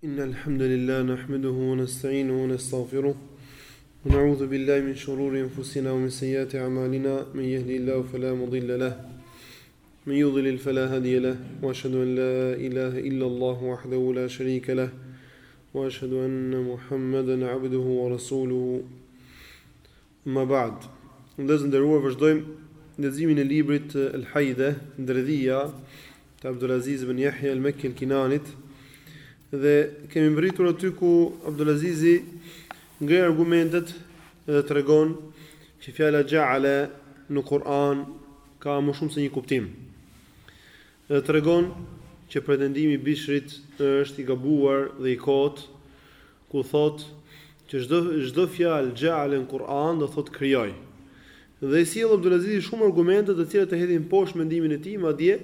إن الحمد لله نحمده ونستعينه ونستغفره ونعوذ بالله من شرور أنفسنا ومن سيئات أعمالنا من يهدي الله فلا مضل له من يضلل فلا هادي له وأشهد أن لا إله إلا الله وحده لا شريك له وأشهد أن محمدا عبده ورسوله Amma ba'd. Vëllezër të nderuar, vazhdojmë leximin e librit El-Haide, Ndërlidhja, të Abdulaziz ibn Jahja el-Mekki el-Kinanit. Dhe kemi mbërritur aty ku Abdulazizi ngre argumentet dhe tregon që fjala ja'ala në Kur'an ka më shumë se një kuptim. Dhe tregon që pretendimi i Bishrit është i gabuar dhe i kotë, ku thotë që çdo fjalë xheale n'Kur'an do thotë krijoi. Dhe i sjell Abdulazizi shumë argumente të cilat e hedhin poshtë mendimin e tij, madje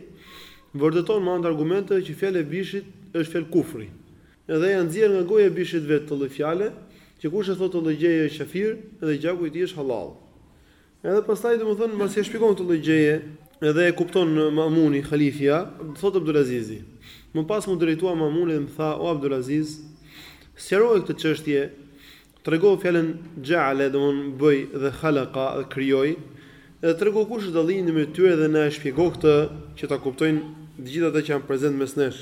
vërteton me anë të argumenteve që fjala e Bishrit është fjalë kufri. Dhe ja nxjerr nga goja e Bishrit vetë këtë lloj fjale, që kush e thotë këtë lloj gjëje është qafir dhe gjaku i tij është hallall. Edhe pastaj domethënë mbasi e shpjegon këtë lloj gjëje, edhe e kupton Mamuni, halifja, thotë Abdulazizi. Më pas m'u drejtua Mamuni dhe më tha, o Abdulaziz, sqaroje këtë çështje, trego fjalën ja'ale, domethënë bëj dhe khalaqa, krijoi, dhe trego kush është dallimi ndërmjet tyre dhe na e shpjego këtë që ta kuptojnë të gjithë ata që janë prezent mes nesh.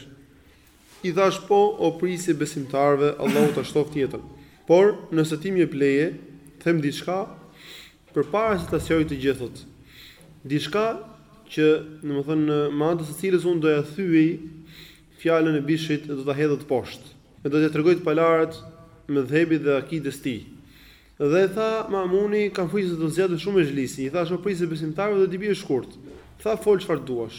I thashë, Po, o prijësi i besimtarëve, Allahu ta shtoftë jetën. Por, nëse ti më jep leje, të them diçka, përpara se ta sqaroj të gjithat. Diçka që, domethënë, me anë të së cilës unë do ia thyej fjalën e Bishrit e do ta hedh atë poshtë. E do t'ia tregoj të palarët medhhebit dhe akides së tij. Dhe tha, Ma'muni, kam frikë se do zgjatet shumë mexhlisi. I thashë, O prijësi i besimtarëve, do t'i bie shkurt. Tha, Fol çfarë duash.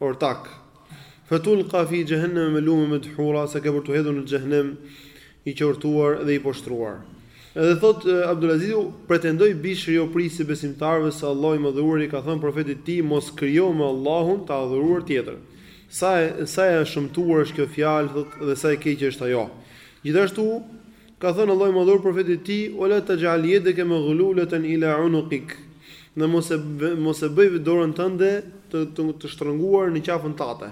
ortak. Fetulqa fi xhehenneme melume medhura, se ke për t'u hedhur në xhehenem i qortuar dhe i poshtruar. Edhe thotë Abdulazizi, Pretendoi Bishri o prijësi i besimtarëve se Allahu i Madhëruari i ka thënë profetit të tij mos krijo me Allahun të adhuruar tjetër. Sa e, sa e shëmtuar është kjo fjalë, thotë, dhe sa e keqe është ajo. Gjithashtu, Ka thënë Allahu i Madhëruar Profetit të Tij, Wa la taj'al yadaka maghlulatan ila 'unuqik, dhe mos e mos e bëj dorën tënde të të të shtrënguar në qafën tate.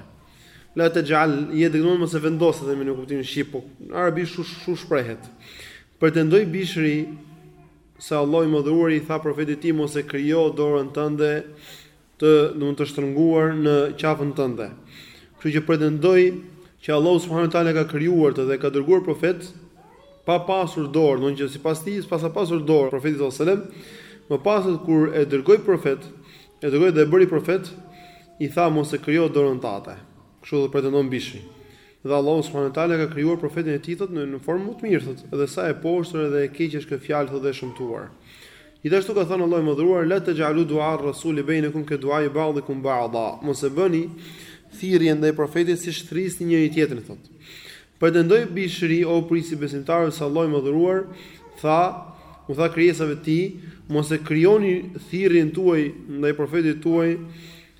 La taj'al yadaka, domethënë mos e vendos e themi në kuptimin shqip, po në arabisht kështu kështu shprehet. Pretendoi Bishri se Allahu i Madhëruar i tha Profetit të Tij mos e krijo dorën tënde të domethënë të shtrënguar në qafën tënde. Kështu që pretendoi që Allahu subhanahu wa taala ka krijuar atë dhe ka dërguar profet pa pasur dorë, domethënë që sipas tij s'paska pasur dorë profeti sallallahu alajhi wasallam, më pastaj kur e dërgoi profet, e dërgoi dhe e bëri profet, i tha mos e krijo dorën tate. Kështu thotë pretendon Bishri. Dhe Allahu subhanu wa ta'ala e ka krijuar profetin e tij thotë në në formë më të mirë thotë, dhe sa e poshtër edhe e keqe është kjo fjalë thotë dhe e shëmtuar. Gjithashtu ka thënë Allahu i Madhëruar, La taj'alu du'a ar-rasuli bejnekum ke du'a'i ba'dikum ba'da, mos e bëni thirrjen ndaj profetit siç thrisni njëri tjetrin thotë. Pretendoi Bishri, o prijësi i besimtarëve se Allahu i Madhëruar tha, u tha krijesave të tij, mos e krijoni thirrjen tuaj ndaj profetit tuaj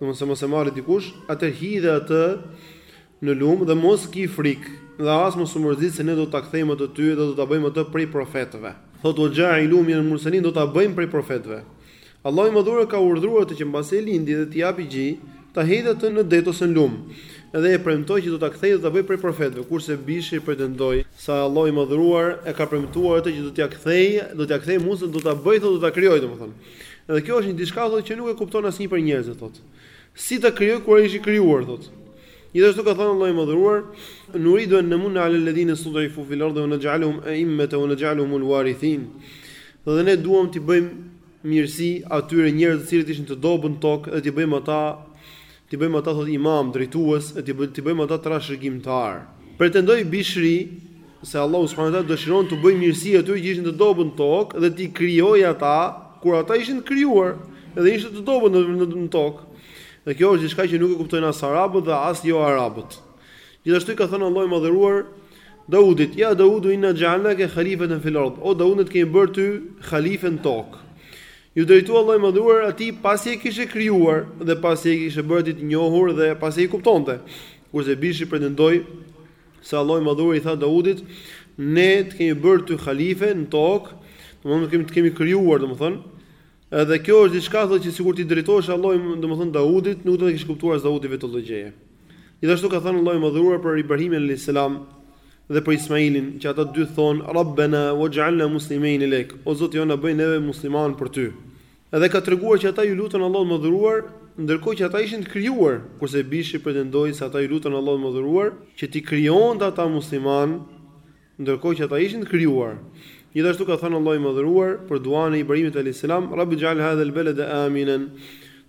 Do mos e mos e marri dikush, atëherë hidhe atë në lumë dhe mos ki frikë, dhe as mos u mërzit se ne do ta kthejmë atë ty dhe do ta bëjmë atë prej profetëve. Thotë, ua xhailuhu min al-mursalin, do ta bëjmë prej profetëve. Allahu i Madhëruar ka urdhëruar atë që mbasi e lindi dhe t'i japi gji, ta hedhë atë në det ose në lumë, dhe e premtoi që do ta kthejë dhe ta bëjë prej profetëve, kurse Bishri pretendoi, se Allahu i Madhëruar e ka premtuar atë që do t'ia kthejë, do t'ia kthejë Musën, do ta bëjë, thotë, do ta krijojë, domethënë. Dhe kjo është një diçka thotë që nuk e kupton asnjë prej njerëzve thotë. Si ta krijojë kur ai ishte i krijuar thotë. Gjithashtu ka thënë Allahu i Madhëruar, "Nuridu an namunna 'ala alladhina stud'ifu fil ardi wa naj'aluhum a'immatan wa naj'aluhum al-warithin." Dhe ne duam t'i bëjmë mirësi atyre njerëzve të cilët ishin të dobët në tokë dhe t'i bëjmë ata T'i bëjmë ata, thotë, imamë, drejtues, e t'i bëjmë ata trashëgimtarë. Pretendoi Bishri se Allahu subhanahu wa taala dëshiron t'u bëjë mirësi atyre që ishin të dobët në tokë dhe t'i krijojë ata kur ata ishin të krijuar dhe ishin të dobët në tokë. Dhe kjo është diçka që nuk e kuptojnë as arabët dhe as joarabët. Gjithashtu i ka thënë Allahu i Madhëruar Daudit: "Ya Daudu inna ja'alnaka khalifatan fil ard." O Daud, ne të kemi bërë ty halife në tokë. Iu drejtua Allahu i Madhëruar atij pasi e kishte krijuar dhe pasi e kishte bërë atij të njohur dhe pasi ai kuptonte. Kurse Bishri pretendoi se Allahu i Madhëruar i tha Daudit, Ne të kemi bërë ty halife në tokë, domethënë kemi të kemi krijuar, domethënë, edhe kjo është diçka thotë që sikur t'i drejtohesh Allahu, domethënë Daudit, nuk do ta kishte kuptuar as Daudi vetë këtë gjë. Gjithashtu ka thënë Allahu i Madhëruar për Ibrahimin alayhis salam dhe për Ismailin, që ata dy thonë Rabbena waj'alna muslimejni lek, o Zoti jonë na bëj neve musliman për ty. Edhe ka treguar që ata iu lutën Allahut të Madhëruar, ndërkohë që ata ishin të krijuar, kurse Bishri pretendoi se ata iu lutën Allahut të Madhëruar që t'i krijonte ata musliman, ndërkohë që ata ishin të krijuar. Gjithashtu ka thënë Allahu i Madhëruar për duan e Ibrahimit alejhi selam, Rabbi ij'al hadha al-balada aminan,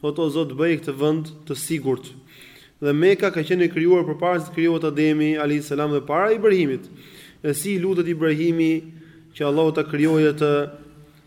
thotë o Zot bëje këtë vend të sigurt. Dhe Meka ka qenë e krijuar përpara se të krijohet Ademi alejhi selam dhe para Ibrahimit. E si i lutet Ibrahimi që Allahu ta krijojë atë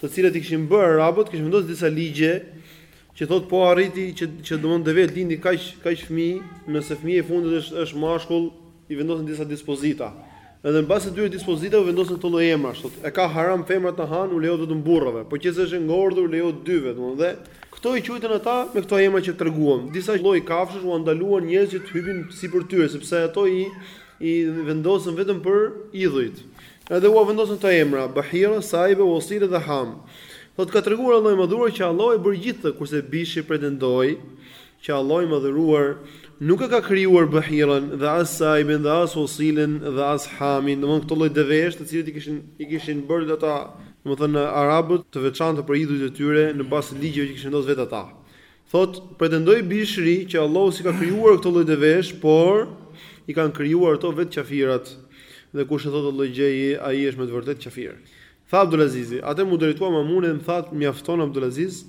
të cilat i kishin bërë arabët, kishin vendosur disa ligje që thotë po arriti që që domethënë deveja lindi kaq kaq fëmijë, nëse fëmija i fundit është është mashkull, i vendosin disa dispozita. Edhe në bazë të atyre dispozitave vendosën këto lloj emrash, thotë e ka haram femrat të hanë, u lejohet vetëm burrave, po që se është e ngordhur u lejohet dyve, domethënë dhe këto i quajtën ata me këto emra që treguam. Disa lloj kafshësh u ndaluan njerëzit të hypin sipër tyre, sepse ato i i vendosën vetëm për idhujt. Edhe ua vendosën këto emra, Bahira, Saibe, Wasile dhe Hamë. Thotë, Ka treguar Allahu i Madhëruar që Allahu e bëri gjithë këtë, kurse Bishri pretendoi që Allahu i Madhëruar nuk e ka krijuar Bahirën dhe as Saiben dhe as Wasilen dhe as Hamin, domethënë këto lloj devesh të cilat i kishin i kishin bërë ata, domethënë arabët, të veçanta për idhujt e tyre në bazë të ligjeve që kishin vendosur vetë ata. Thotë, Pretendoi Bishri që Allahu s'i ka krijuar këto lloj devesh, por i kanë krijuar ato vetë qafirat. Dhe kush e thotë atë lloj gjëje, ai është me të vërtetë qafir. Tha Abdulazizi, Atëherë m'u drejtua Mamuni dhe më tha, Mjafton, Abdulaziz,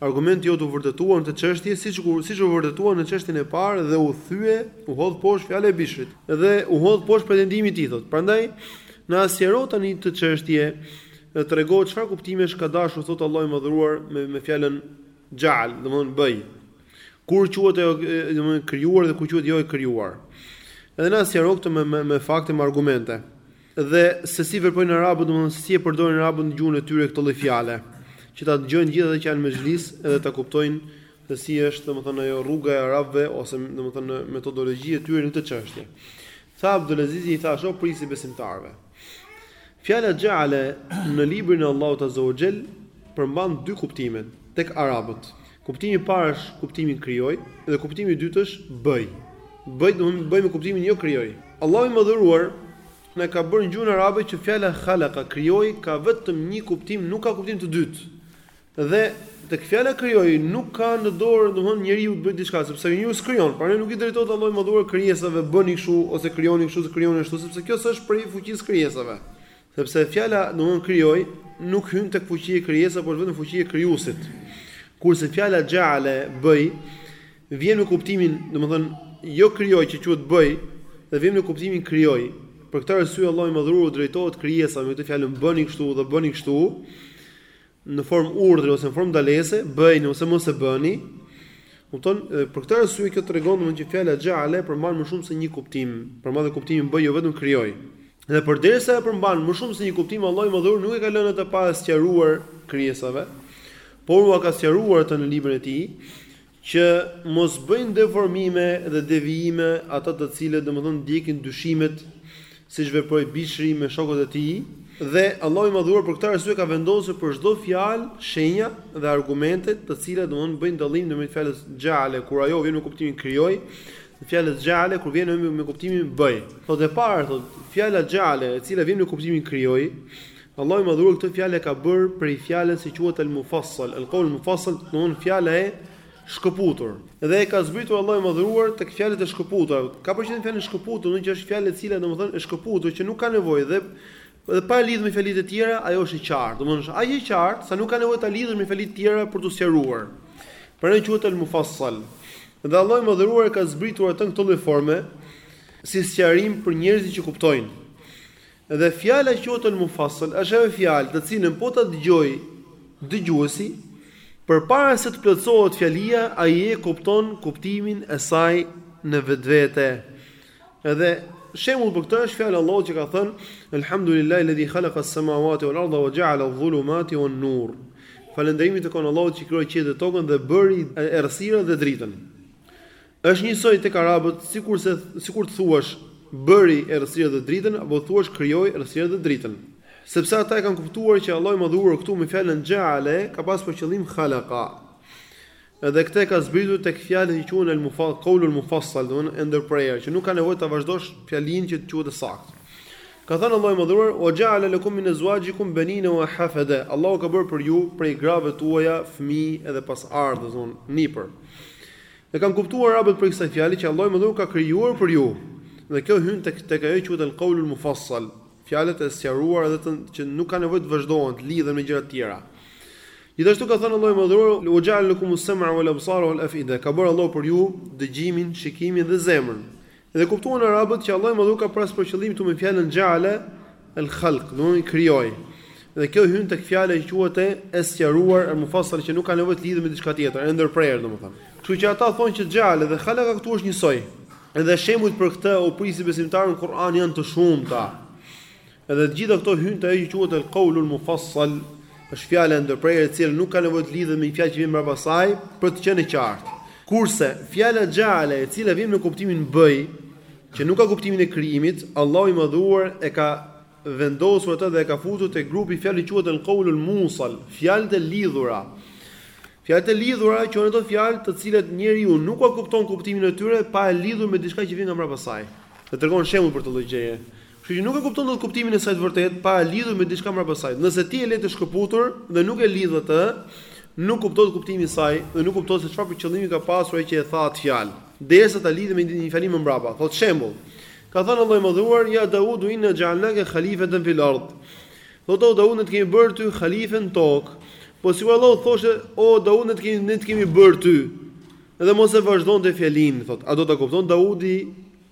argumenti jot u vërtetua në këtë çështje, siç siç u vërtetua në çështjen e parë dhe u thye, u hodh poshtë fjala e Bishrit. Dhe u hodh poshtë pretendimi i tij, thotë. Prandaj, na sqaro tani këtë çështje dhe trego çfarë kuptimesh ka dashur të thotë Allahu i Madhëruar me me fjalën Xheale, domethënë bëj. Kur quhet ajo, domethënë krijuar dhe kur quhet jo e krijuar. Edhe na sqaro këtë me me, me fakte, me argumente. Dhe se si veprojnë arabët, domethënë se si e përdorin arabët në gjuhën e tyre këtë lloj fjale, që ta dëgjojnë gjithë ata që janë në mexhlis edhe ta kuptojnë se si është, domethënë ajo rruga e arabëve ose domethënë metodologjia e tyre në këtë çështje. Tha Abdulazizi i thashë o prijësi i besimtarëve. Fjala xheale në librin e Allahut azza wa xhel përmban dy kuptime tek arabët. Kuptimi i parë është kuptimi krijoi dhe kuptimi i dytë është bëj. Bëj domethënë bëj me kuptimin jo krijoi. Allahu i madhëruar na ka bërë në gjuhën arabe që fjala khalaqa krijoi ka vetëm një kuptim, nuk ka kuptim të dytë. Dhe tek fjala krijoi nuk ka në dorë domthon njeriu të bëjë diçka sepse njeriu s'krijon prandaj nuk i drejtohet Allahu i madhëruar krijesave bëni kështu ose krijoni kështu ose krijoni ashtu sepse kjo s'është prej fuqisë së krijesave sepse fjala domthon krijoi nuk hyn tek fuqia e krijesave por është vetëm fuqia e krijuesit kurse fjala xheale bëj vjen me kuptimin domthon jo krijoi që quhet bëj dhe vjen me kuptimin krijoi për këtë arsye Allahu i madhëruar u drejtohet krijesave me këtë fjalë bëni kështu dhe bëni kështu në formë urdhri ose në formë ndalese, bëjeni ose mos e bëni. Kupton? Për këtë arsye kjo tregon domethënë që fjala xheale përmban më shumë se një kuptim, përmban edhe kuptimin bëj, jo vetëm krijoj. Dhe përderisa e përmban më shumë se një kuptim, Allahu i Madhëruar nuk e ka lënë atë pa e sqaruar krijesave, por ua ka sqaruar atë në librin e tij. që mos bëjnë deformime dhe devijime ata të cilët, domethënë, ndjekin dyshimet, siç veproi Bishri me shokët e tij, dhe Allahu i Madhëruar për këtë arsye ka vendosur për çdo fjalë shenja dhe argumente të cilat, domethënë, bëjnë dallim ndërmjet fjalës xheale kur ajo vjen me kuptimin krijoi dhe fjalës xheale kur vjen me kuptimin bëj. Thotë e para, thotë, fjala xheale e cila vjen me kuptimin krijoi, Allahu i Madhëruar këtë fjalë e ka bërë prej fjalës që quhet al-mufassal, al-qawl al-mufassal, domethënë fjala e shkëputur. Dhe e ka zbritur Allahu i Madhëruar tek fjalët e shkëputura. Ka për qëllim fjalën e shkëputur, do të thotë që është fjalë e cila domethënë e shkëputur që nuk ka nevojë dhe dhe pa e lidhur me fjali të tjera, ajo është e qartë. Domethënë është aq e qartë sa nuk ka nevojë ta lidhësh me fjali të tjera për t'u sqaruar. Prandaj quhet al-mufassal. Dhe Allahu i Madhëruar e ka zbritur atë në këtë lloj forme si sqarim për njerëzit që kuptojnë. Dhe fjala që quhet al-mufassal është ajo fjalë të cilën po ta dëgjojë dëgjuesi, përpara se të plotësohet fjalia, ai e kupton kuptimin e saj në vetvete. Edhe shembull për këtë është fjala e Allahut që ka thënë: "Elhamdulillahi alladhi khalaqa as-samawati wal ardha wa ja'ala adh-dhulumati wan-nur." Falënderimi i takon Allahut që krijoi qiejt dhe tokën dhe bëri errësirën dhe dritën. Është njësoj tek arabët sikurse sikur të thuash bëri errësirën dhe dritën apo të thuash krijoi errësirën dhe dritën. Sepse ata e kanë kuptuar që Allahu i Madhëruar këtu me fjalën xha'ale ka pas për qëllim khalaqa. Dhe këtë e ka zbritur tek fjalët që quhen al-mufa qaulul mufassal, domethënë e ndërprerë, që nuk ka nevojë ta vazhdosh fjalinë që të quhet e saktë. Ka thënë Allahu i Madhëruar: "Wa ja'ala lakum min azwajikum banina wa hafada." Allahu ka bërë për ju prej grave tuaja fëmijë edhe pasardhës, domethënë nipër. E kanë kuptuar arabët prej kësaj fjale që Allahu i Madhëruar ka krijuar për ju. Dhe kjo hyn tek tek ajo që quhet el kaulul mufassal, fjalët e sqaruara dhe të që nuk ka nevojë të vazhdohen, të lidhen me gjëra të tjera. Gjithashtu ka thënë Allahu i Madhëruar, "Wa ja'ala lakumus-sam'a wal-absara wal-af'ida", ka bërë Allahu për ju dëgjimin, shikimin dhe zemrën. Dhe kuptuan arabët që Allahu i Madhëruar ka pas për qëllim këtu me fjalën xha'ale el khalq, do të thotë krijoi. Dhe kjo hyn tek fjala që quhet e e sqaruar e mufassal që nuk ka nevojë të lidhet me diçka tjetër, e ndërprerë domethënë. Kështu që ata thonë që xha'ale dhe khalaqa këtu është njësoj. Dhe shembujt për këtë, o prijësi i besimtarëve, në Kur'an janë të shumta. Edhe të gjitha këto hyjnë te ajo që quhet el kaulul mufassal, është fjala e ndërprerë e cila nuk ka nevojë të lidhet me një fjalë që vjen mbrapa saj për të qenë e qartë. Kurse fjala xheale e cila vjen me kuptimin bëj, që nuk ka kuptimin e krijimit, Allahu i Madhëruar e ka vendosur atë dhe e ka futur te grupi i fjalëve që quhet el kaulul musal, fjalët e lidhura. Fjalët e lidhura quhen ato fjalë të cilat njeriu nuk ua kupton kuptimin e tyre pa e lidhur me diçka që vjen nga mbrapa saj. Dhe tregon shembuj për këtë lloj gjëje. Kështu që nuk e kupton dot kuptimin e saj të vërtetë pa e lidhur me diçka mbrapa saj. Nëse ti e le të shkëputur dhe nuk e lidh atë, nuk kuptohet kuptimi i saj dhe nuk kuptohet se çfarë për qëllimi ka pasur ai që e tha atë fjalë, derisa ta lidhi me një fjali më mbrapa. Thotë shembull, Ka thënë Allahu i Madhëruar, Ja Daudu inna ja'alnake khalifatan fil ard. Thotë o Daud ne të kemi bërë ty halife në tokë. Po sikur Allahu të thoshte, O Daud ne të kemi ne të kemi bërë ty. Dhe mos e vazhdonte fjalinë, thotë, a do ta kuptonte Daudi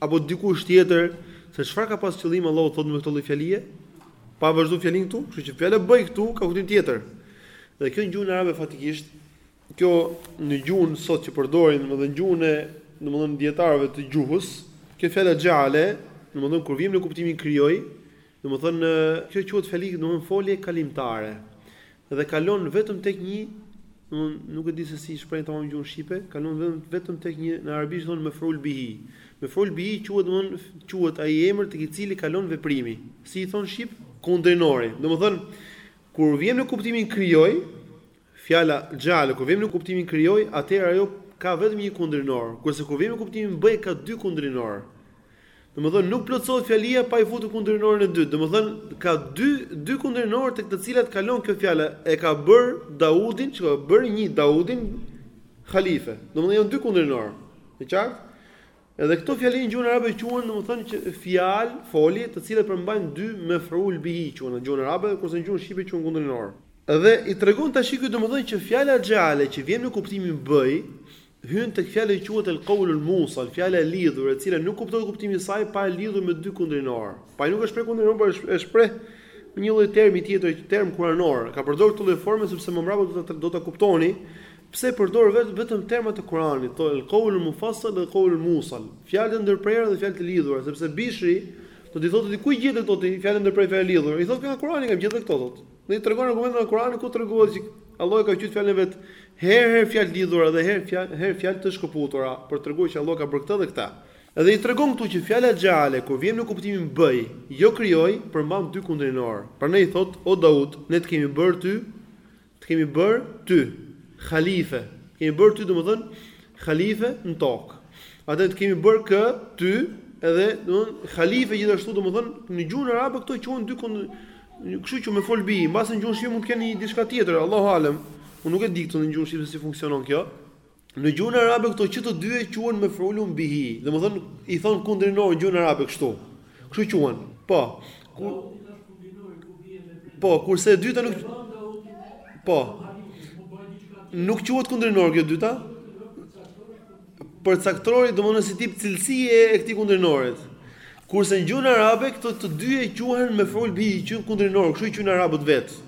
apo dikush tjetër se çfarë ka pas qëllim Allahu të thotë me këtë lloj fjalie, pa vazhdu fjalin këtu, kështu që fjala bëj këtu ka kuptim tjetër. Dhe kjo në gjuhën arabe faktikisht, kjo në gjuhën sot që përdorin, domethënë në gjuhën e domethënë dietarëve të gjuhës, kjo fjala xhale, domethënë kur vjen në kuptimin krijoi, Domethënë kjo quhet fjalë domethënë folje kalimtare dhe kalon vetëm tek një domethënë nuk e di se si shprehet tamam në gjuhën shqipe, kalon vetëm vetëm tek një në arabisht thonë mef'ul bihi. Mef'ul bihi quhet domethënë quhet ai emër tek i cili kalon veprimi. Si i thonë shqip? Kundrinori. Domethënë kur vjen në kuptimin krijoi, Fjala xheale kur vjen në kuptimin krijoj, atëherë ajo ka vetëm një kundrinor, kurse kur vjen në kuptimin bëj ka dy kundrinorë. Domethënë nuk plotësohet fjalia pa i futur kundrinorin e dytë, domethënë ka dy dy kundrinorë tek të cilat kalon kjo fjala, e ka bërë Daudin, shiko, bëri një Daudin halife. Domethënë janë dy kundrinorë. E qartë? Edhe këto fjalë në gjuhën arabe quhen domethënë që fjalë, folje, të cilat përmbajnë dy mef'ul bihi quhen në gjuhën arabe, kurse në gjuhën shqipe quhen kundrinorë. Dhe i tregon tash ky domethënë që fjala xheale që vjen me kuptimin bëj, hyn tek fjala që quhet el kaulul muvessal, fjala e lidhur, e cila nuk kuptohet kuptimi i saj pa e lidhur me dy kundrinorë. Pra ai nuk e shpreh kundrinorë, por e shpreh me një lloj termi tjetër, term kuranor. Ka përdorur këtë lloj forme sepse më mbrapa do ta do ta kuptoni Pse përdor vetë vetëm termat e Kur'anit, thotë el kaulul mufassal el kaulul muvessal, fjalë të ndërprera dhe fjalë të lidhura, sepse Bishri do t'i thotë atij ku i gjete këto ti, fjalë të ndërprera fjalë të lidhura, i thotë jo nga Kur'ani i kam gjetur dhe këto thotë. Dhe i tregon argumentin nga Kur'ani ku tregohet që Allahu e ka quajtur fjalën e vet herë herë fjalë të lidhura dhe herë fjalë herë fjalë të shkëputura, për të treguar që Allahu ka bërë këtë dhe këtë. Dhe i tregon këtu që fjala xheale kur vjen me kuptimin bëj, jo krijoj, përmban dy kundrinorë. Prandaj i thotë, O Daud, ne të kemi bërë ty Të kemi bërë ty halife, të kemi bërë ty domethënë halife në tokë. Atë të kemi bërë kë ty edhe domethënë halife gjithashtu domethënë në gjuhën arabe këto quhen dy kund... kështu që mef'ul bihi, mbase në gjuhën shqipe mund të kenë një diçka tjetër, Allahu alem. Unë nuk e di këtë në gjuhën shqipe si funksionon kjo. Në gjuhën arabe këto që të dy e quhen mef'ulun bihi, domethënë, i thonë kundrinor në gjuhën arabe kështu, kështu quhen, po, kur, po, kurse e dyta nuk, po, nuk quhet kundrinor kjo dyta, përcaktor, domethënë si tip cilësie e këtij kundrinorit, kurse në gjuhën arabe këto të dyja quhen mef'ulun bihi, që kundrinor, kështu i quajnë arabët vetë,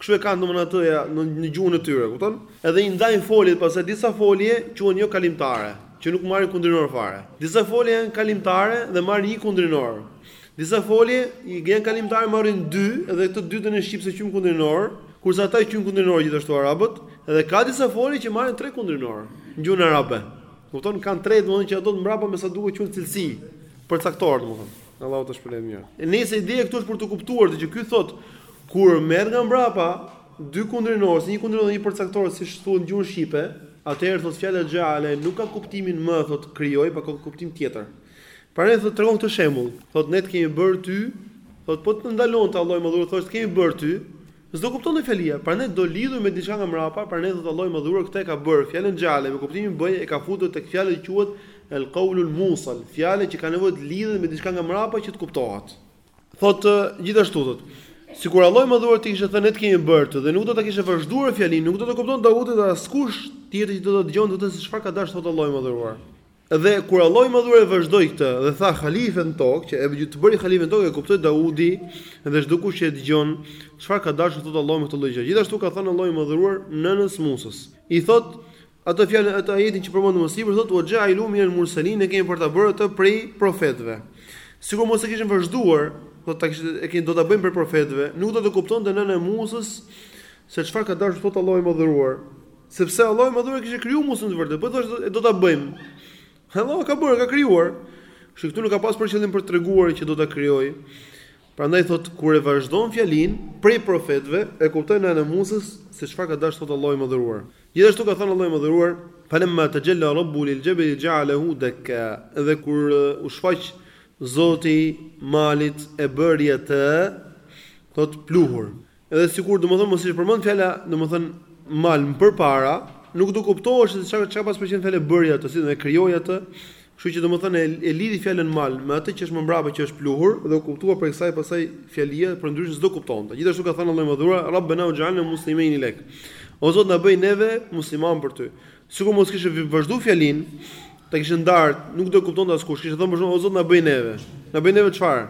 Kështu e kanë domethënë atë ja në në gjuhën e tyre, kupton? Edhe i ndajnë foljet pastaj disa folje quhen jo kalimtare, që nuk marrin kundrinor fare. Disa folje janë kalimtare dhe marrin një kundrinor. Disa folje janë kalimtare marrin dy dhe këtë të dytën në shqip s'e quajmë kundrinor, kurse ata i quajnë kundrinor gjithashtu arabët, edhe ka disa folje që marrin tre kundrinor në gjuhën arabe. Kupton? Kanë tre domethënë që ato të mbrapa me sa duket quhen cilësi, përcaktor domethënë. Allahu ta shpërblejë mirë. Se ideja këtu është për të kuptuar se që ky thotë kur merr nga mbrapa dy kundrinor, si një kundrinor dhe një përcaktor siç thuhet në gjuhën shqipe, atëherë thotë fjala xhale nuk ka kuptimin më thotë krijoi, por ka kuptim tjetër. Prandaj thotë tregon këtë shembull, thotë ne të kemi bërë ty, thotë po të ndalonte Allahu i Madhëruar thotë të kemi bërë ty, S'do kuptohej fjalia, prandaj do lidhur me diçka nga mrapa, prandaj thotë Allahu i Madhëruar këtë e ka bërë, fjalën xhale me kuptimin bëj e ka futur tek fjala që quhet El-Kaulul Musal, fjala që ka nevojë të lidhet me diçka nga mrapa që të kuptohet. Thotë, gjithashtu thotë, Sikur Allahu i Madhëruar të kishte thënë ne të kemi bërë të dhe nuk do ta kishte vazhduar fjalinë, nuk do ta kuptonte Daudi dhe askush tjetër që do ta dëgjonte atë se çfarë ka dasht të thotë Allahu i Madhëruar. Dhe kur Allahu i Madhëruar e vazhdoi këtë dhe tha halife në tokë, që të bëri halife në tokë e kuptoi Daudi dhe çdokush që e dëgjon, çfarë ka dashur të thotë Allahu me këtë lloj gjëje. Gjithashtu ka thënë Allahu i Madhëruar nënës Musës, i thotë atë fjalën atë ajetin që përmendëm më sipër, thotë ue xhailuhu minel mursalin ne kemi për ta bërë atë prej profetëve. Sikur mos e kishte vazhduar, do ta kishte e kemi do ta bëjmë prej profetëve, nuk do të kuptonte nëna e Musës Se çfarë ka dashur të thotë Allahu i Madhëruar, sepse Allahu i Madhëruar e kishte krijuar Musën në të vërtetë, po i thoshte e do ta bëjmë. Allahu ka bërë, ka krijuar. Kështu këtu nuk ka pas për qëllim për të treguar që do ta krijojë. Prandaj thotë kur e vazhdon fjalinë prej profetëve, e kupton nëna e Musës se çfarë ka dashur të thotë Allahu i Madhëruar. Gjithashtu ka thënë Allahu i Madhëruar, "Felemma texhella rabbuhu lil xhebeli xhealehu dekka." Dhe kur u shfaq Zoti malit e bëri atë thotë pluhur. Edhe sikur domethënë mos ishte përmend fjala domethënë mal më përpara, nuk do kuptohesh se çka çka pas për qëllim fjala bëri atë, si do e krijoi atë. Kështu që domethënë e, e lidhi fjalën mal me atë që është më mbrapa që është pluhur dhe u kuptua prej kësaj pastaj fjalia, por ndryshe s'do kuptonte. Gjithashtu ka thënë Allahu i Madhëruar, Rabbena uexh'alna muslimejni lek. O Zot na bëj neve musliman për ty. Sikur mos kishte vazhdu fjalinë, ta kishte ndarë, nuk do kuptonte askush. Kishte thënë për shembull, O Zot na bëj neve. Na bëj neve çfarë?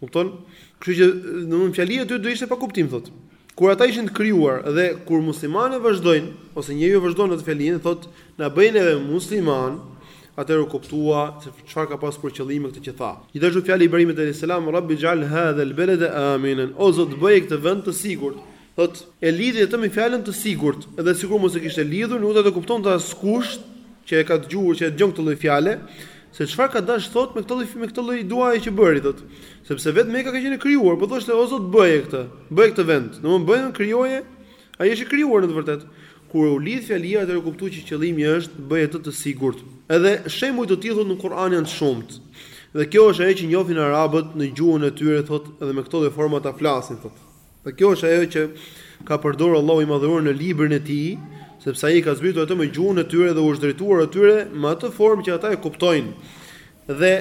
Kupton? Kështu që, domthonë fjalia e tyre do ishte pa kuptim thotë. Kur ata ishin të krijuar dhe kur muslimanët vazhdojnë ose njeriu vazhdon atë fjalinë thotë na bëjnë edhe musliman, atëherë u kuptua se çfarë ka pasur për qëllim me këtë që tha. Gjithashtu fjala e Ibrahimit alayhis salam Rabbi ij'al hadha al-balada aminan, o Zot bëje këtë vend të sigurt. Thotë, E lidhi atë me fjalën të sigurt, dhe sikur mos e kishte lidhur, nuk do të kuptonte askush që e ka dëgjuar, që e dëgjon këtë lloj fjale, se çfarë ka dashtë thotë me këtë lloj me këtë lloj duaje që bëri, thotë, sepse vetë Meka ka qenë e krijuar, po thoshte, O Zot, bëje këtë, bëje këtë vend, domthonë bëje dhe krijoje, ai është i krijuar në të vërtetë. Kur u lidh fjalia, atëherë u kuptua që qëllimi është, bëje atë të sigurt. Edhe shembuj të tillë thotë në Kur'an janë të shumtë. Dhe kjo është ajo që njohin arabët në gjuhën e tyre, thotë, dhe me këto lloj forma ata flasin, thotë. Dhe kjo është ajo që ka përdorur Allahu i Madhëruar në librin e Tij, sepse ai ka zbritur atë me gjuhën e tyre dhe u është drejtuar atyre me atë formë që ata e kuptojnë dhe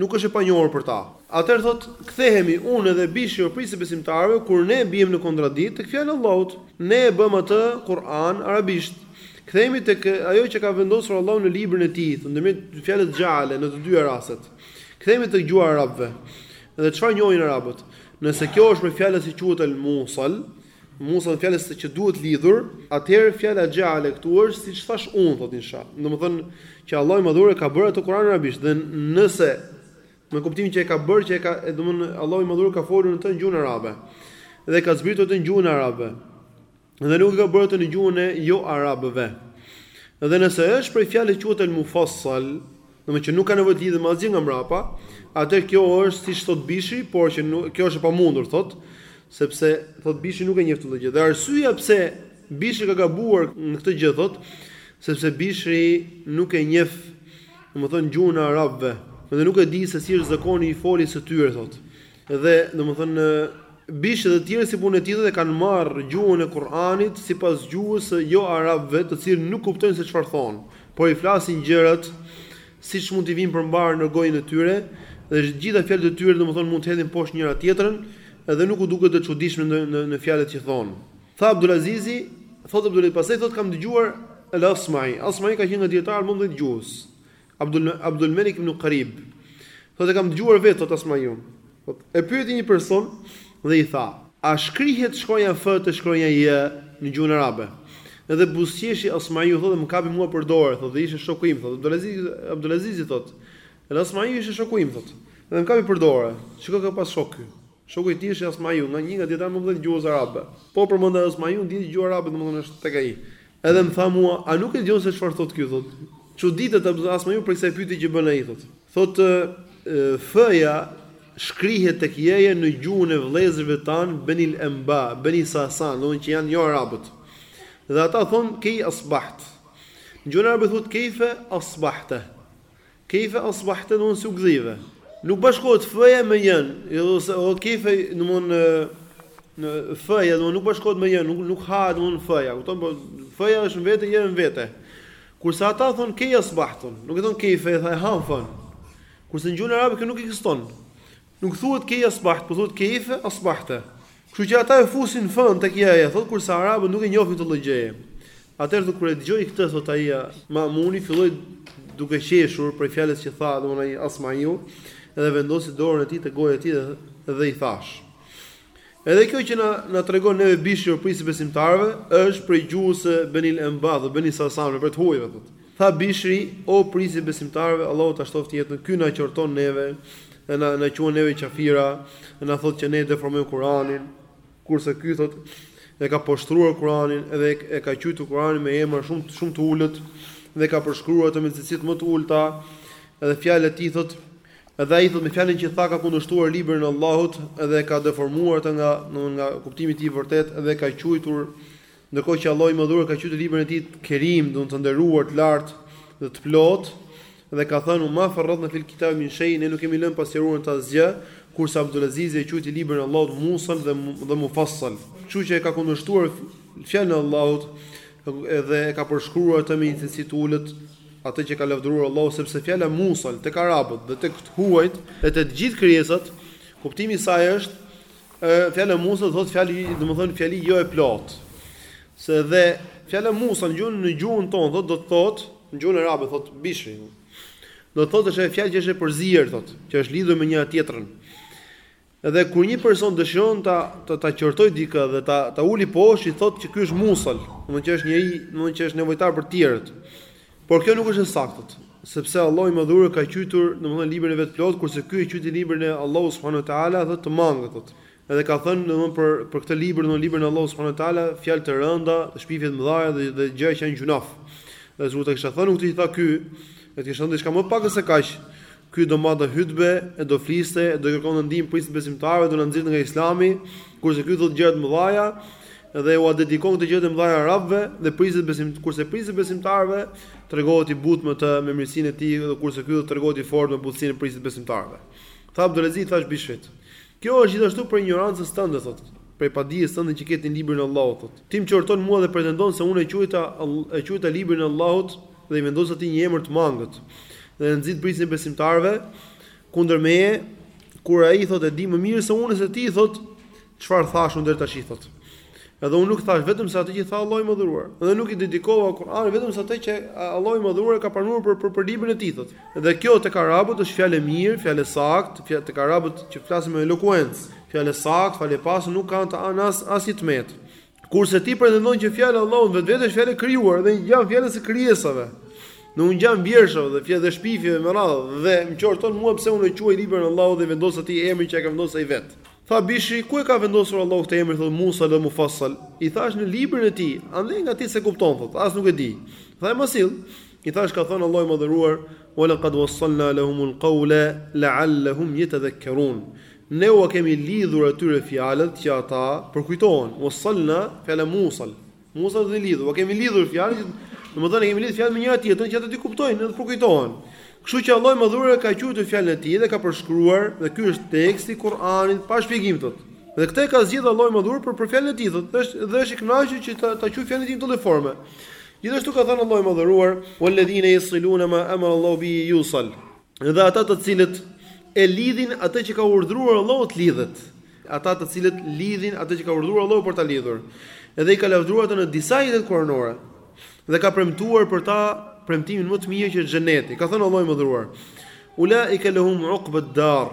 nuk është e panjohur për ta. Atëherë thot, kthehemi unë dhe Bishri o prijësi i besimtarëve kur ne biem në kontradiktë tek fjala e Allahut, ne e bëmë atë Kur'an arabisht. Kthehemi tek ajo që ka vendosur Allahu në librin e Tij, ndërmjet fjalës xheale në të dyja rastet. Kthehemi tek gjuha e arabëve. Dhe çfarë njohin arabët? Nëse kjo është prej fjalës që quhet el musal, musal fjala që duhet lidhur, atëherë fjala xheale këtu është siç thash unë, thotë insha. Domethënë që Allahu i Madhëruar e ka bërë atë Kur'an arabisht dhe nëse me kuptimin që e ka bërë që e ka domthonë Allahu i Madhëruar ka folur atë në gjuhën arabe dhe ka zbritur atë në gjuhën e arabëve. Dhe nuk e ka bërë atë në gjuhën e jo arabëve. Dhe nëse është prej fjalës që quhet el mufassal, domethënë që nuk ka nevojë të lidhet me asgjë nga mbrapa, atëherë kjo është siç thot Bishri, por që nuk, kjo është e pamundur thot, sepse thot Bishri nuk e njeh këtë gjë. Dhe arsyeja pse Bishri ka gabuar në këtë gjë thot, sepse Bishri nuk e njeh domethënë gjuhën e arabëve, dhe nuk e di se si është zakoni i foljes së tyre thot. Dhe, domethënë, Bishri dhe të tjerë si puna e tij e kanë marrë gjuhën e Kur'anit sipas gjuhës së jo-arabëve të cilët nuk kuptojnë se çfarë thonë, por i flasin gjërat siç mund t'i vijnë përmbarë në gojën e tyre dhe të gjitha fjalët e tyre domethënë mund të hedhin poshtë njëra tjetrën dhe nuk u duket e çuditshme në në në fjalët që thonë. Tha Abdul Azizi, thotë Abdul Azizi, pastaj thotë kam dëgjuar Al-Asma'i, Asma'i ka qenë nga dijetarët më të mëdhenj të gjuhës, Abdul Abdul Malik ibn Qarib thotë e kam dëgjuar vetë thotë Asmaiun. Thotë e pyeti një person dhe i tha, a shkrihet shkronja F te shkronja J në gjuhën arabe? Edhe buzëqeshi Asmaiu thotë më kapi mua për dore thotë dhe ishte shoku im thotë Abdulaziz Abdulazizi thotë edhe Asmaiu ishte shoku im thotë dhe më kapi për dore. Shiko kë ka pas shok ky. Shoku i tij është Asmaiu, nga një nga dijetarët më të mëdhenj të gjuhës arabe. Po e përmende Asmaiun, dije që gjuha arabe domethënë është tek ai. Edhe më tha mua, a nuk e dëgjon se çfarë thotë ky, thotë. Çuditet domethënë Asmaiu për kësaj pyetje që bën ai, thotë. Thotë, F-ja shkrihet tek J-ja në gjuhën e vëllezërve tanë Benil Enba, Beni Sasan, domethënë që janë jo arabët. Dhe ata thonë, Kej asbaht. Në gjuhën arabe thuhet, Kejfe asbahte. Kejfe asbahte domethënë si u gdhive. Nuk bashkohet f-ja me jen, ose o kejfe domethënë f-ja domethënë nuk bashkohet me jen, nuk nuk hahet domethënë f-ja, kupton? Po f-ja është në vete je-ja në vete. Kurse ata thonë kej asbahtun, nuk e thonë kejfe, tha, e hanë f-në, kurse në gjuhën arabe kjo nuk ekziston. Nuk thuhet kej asbaht, por thuhet kejfe asbahte. Kështu që ata e fusin fën tek ja-ja, thotë kurse arabët nuk e njohin këtë lloj gjëje. Atëherë thotë kur e dëgjoi këtë thotë ai Ma'muni filloi duke qeshur prej fjalës që tha, domthonë ai Asmaiu, dhe vendosi dorën e tij te goja e tij dhe i thashë. Edhe kjo që na na tregon neve Bishri o prijës i besimtarëve, është prej gjuhës së Benil Enbah dhe Beni Sasanëve, prej të huajve, thotë. Tha Bishri, O prijës i besimtarëve, Allahu ta shtoftë jetën, ky na qorton neve, dhe na na quan neve qafira, dhe na thotë që ne e deformojmë Kur'anin, kurse ky, thotë, e ka poshtëruar Kur'anin dhe e e ka quajtur Kur'anin me emra shumë shumë të ulët dhe e ka përshkruar atë me cilësitë më të ulëta, dhe fjalët e tij, thotë, Edhe ai thotë me fjalën që tha ka kundërshtuar librin e Allahut dhe e ka deformuar atë nga, domthonë nga kuptimi i tij i vërtetë dhe e ka quajtur ndërkohë që Allahu i Madhëruar ka quajtur librin e tij Kerim, domthonë të nderuar, të lartë dhe të plotë dhe ka thënë ma farratna fil kitab min shei ne nuk kemi lënë pa sqaruar në të asgjë, kurse Abdulazizi e quajti librin e Allahut Musal dhe dhe Mufassal. Kështu që e ka kundërshtuar fjalën e Allahut dhe e ka përshkruar atë me një cilësi të ulët, Atë që e ka lavdëruar Allahu sepse fjala musal tek arabët dhe tek të huajt, dhe te të gjithë krijesat, kuptimi i saj është fjala musal thotë fjalë, domethënë fjali jo e plotë. Se dhe fjala musal në gjuhën në gjuhën tonë thotë do të thotë, në gjuhën arabe thotë Bishri. Do të thotë është fjalë që është e përzier thotë, që është lidhur me njëra tjetrën. Dhe kur një person dëshiron ta ta ta qortojë dikë dhe ta ta uli poshtë, i thotë që ky është musal, domthonë që është njeri, domthonë që është nevojtar për të tjerët. Por kjo nuk është e saktë, sepse Allahu i Madhëruar ka quajtur, domthonë librin e vet të plotë, kurse ky e quajti librin e Allahut subhanahu wa taala, thotë të mangët, thotë. Edhe ka thënë, domthonë për për këtë libër, domthonë librin e Allahut subhanahu wa taala, fjalë të rënda, shpifje të mëdha dhe dhe gjëra që janë gjunaf. Dhe sikur ta kisha thënë unë këtë që tha ky, o të kisha thënë diçka më pak se kaq. Ky do mbante hutbe e do fliste e do kërkonte ndihmë prijësit besimtarëve do na nxirrte nga Islami, kurse ky thotë gjëra të mëdhaja dhe ua dedikon këto gjëra të mëdhaja arabëve dhe prijësi i besim kurse prijësi i besimtarëve tregohet i butë me të me mirësinë e tij dhe kurse ky do tregohet i fortë me butësinë e prijësit të besimtarëve. Tha Abdulaziz i thash Bishrit, Kjo është gjithashtu prej injorancës tënde thotë, prej padijes tënde që ke ti në librin e Allahut thotë. Ti më qorton mua dhe pretendon se unë e quajta e quajta librin e Allahut Dhe i vendos atij një emër të mangët. Dhe e nxit prijësin e besimtarëve kundër meje, kur ai thotë e di më mirë se unë se ti thotë çfarë thash unë deri tash thotë. Edhe unë nuk thash vetëm se atë që tha Allahu i Madhëruar. Edhe nuk i dedikova Kur'anit vetëm se atë që Allahu i Madhëruar ka pranuar për për, për librin e tij thotë. Dhe kjo tek arabët është fjalë e mirë, fjalë e saktë, fjalë tek arabët që flasin me elokuencë, fjalë e saktë, fjalë e pastër nuk ka në të as asnjë të metë. Kurse ti pretendon që fjala e Allahut në vetvete është fjalë e krijuar dhe i ngjan fjalës së krijesave. U ngjan vjershave dhe fjalë dhe shpifjeve me radhë dhe më qorton mua pse unë e quaj librin e Allahut dhe i vendos atij emrin që e ka vendosur ai vet. Tha Bishri, ku e ka vendosur Allahu këtë emër thotë Musal dhe Mufassal? I thash në librin e tij, andej nga ti s'e kupton thotë, as nuk e di. Tha ai ma sill. I thashë, ka thënë Allahu i Madhëruar, Wa laqad wassalna lahumul qawla la'allahum yatadhakkarun, Ne ua kemi lidhur atyre fjalët që ata përkujtohen, wassalna, fjala musal, musal do të thotë lidhur, ua kemi lidhur fjalët që, domethënë e kemi lidhur fjalët me njëra tjetrën që ata t'i kuptojnë dhe të përkujtohen. Kështu që Allahu i Madhëruar e ka quajtur fjalën e Tij dhe ka përshkruar, dhe ky është teksti i Kur'anit pa shpjegim, thotë. Dhe këtë e ka zgjedhur Allahu i Madhëruar për për fjalën e Tij, thotë, dhe është dhe është i kënaqur që ta ta quajë fjalën e Tij në këtë lloj forme. Gjithashtu ka thënë Allahu i Madhëruar, "Walladhina yasiluna ma amara Allahu bihi yusal", Dhe ata të cilët e lidhin atë që ka urdhëruar Allahu të lidhet, ata të cilët lidhin atë që ka urdhëruar Allahu për ta lidhur. Dhe i ka lavdëruar ata në disa ajete kuranore dhe ka premtuar për ta premtimin më të mirë që është xheneti. Ka thënë Allahu i Madhëruar, "Ulaika lahum uqbad dar",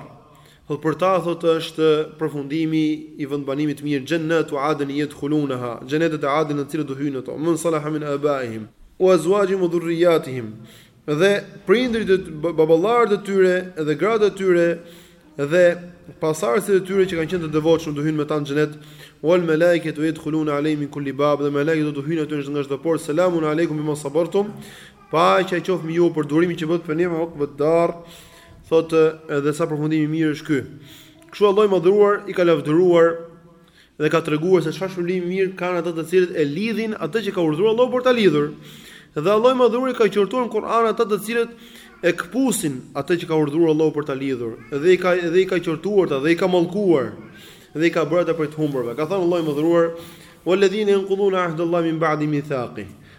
Dhe për ta, thotë, është përfundimi i vendbanimit të mirë, Xhennatu Adnin yedkhulunaha, Xhenetet e Adnit në të cilët do hyjnë në to, Men salaha min abaihim wa azwajihim wa dhurriyyatihim, dhe prindërit e baballarët e tyre dhe gratë e tyre dhe pasardhësit e tyre që kanë qenë të devotshëm do hyjnë me ta në xhenet, Wal malaikatu yedkhuluna alejhim min kulli bab, dhe melekët do të hyjnë aty nga çdo portë, Selamun alejkum bima sabartum, Paqja qoftë mbi ju, për durimin që bëtë, fe ni'me Uqbed Dar, thotë edhe sa përfundim i mirë është ky. Kështu Allahu i Madhëruar i ka lavdëruar dhe ka treguar se çfarë shpërblimi mirë kanë ata të cilët e lidhin atë që ka urdhëruar Allahu për ta lidhur. Dhe Allahu i Madhëruar i ka qortuar në Kur'an ata të cilët e këpusin atë që ka urdhëruar Allahu për ta lidhur dhe i ka dhe i ka qortuar ata dhe i ka mallkuar dhe i ka bërë ata për të humbur. Ka thënë Allahu i Madhëruar: "Walladhina yanquduna ahdallahi min ba'di mithaqi"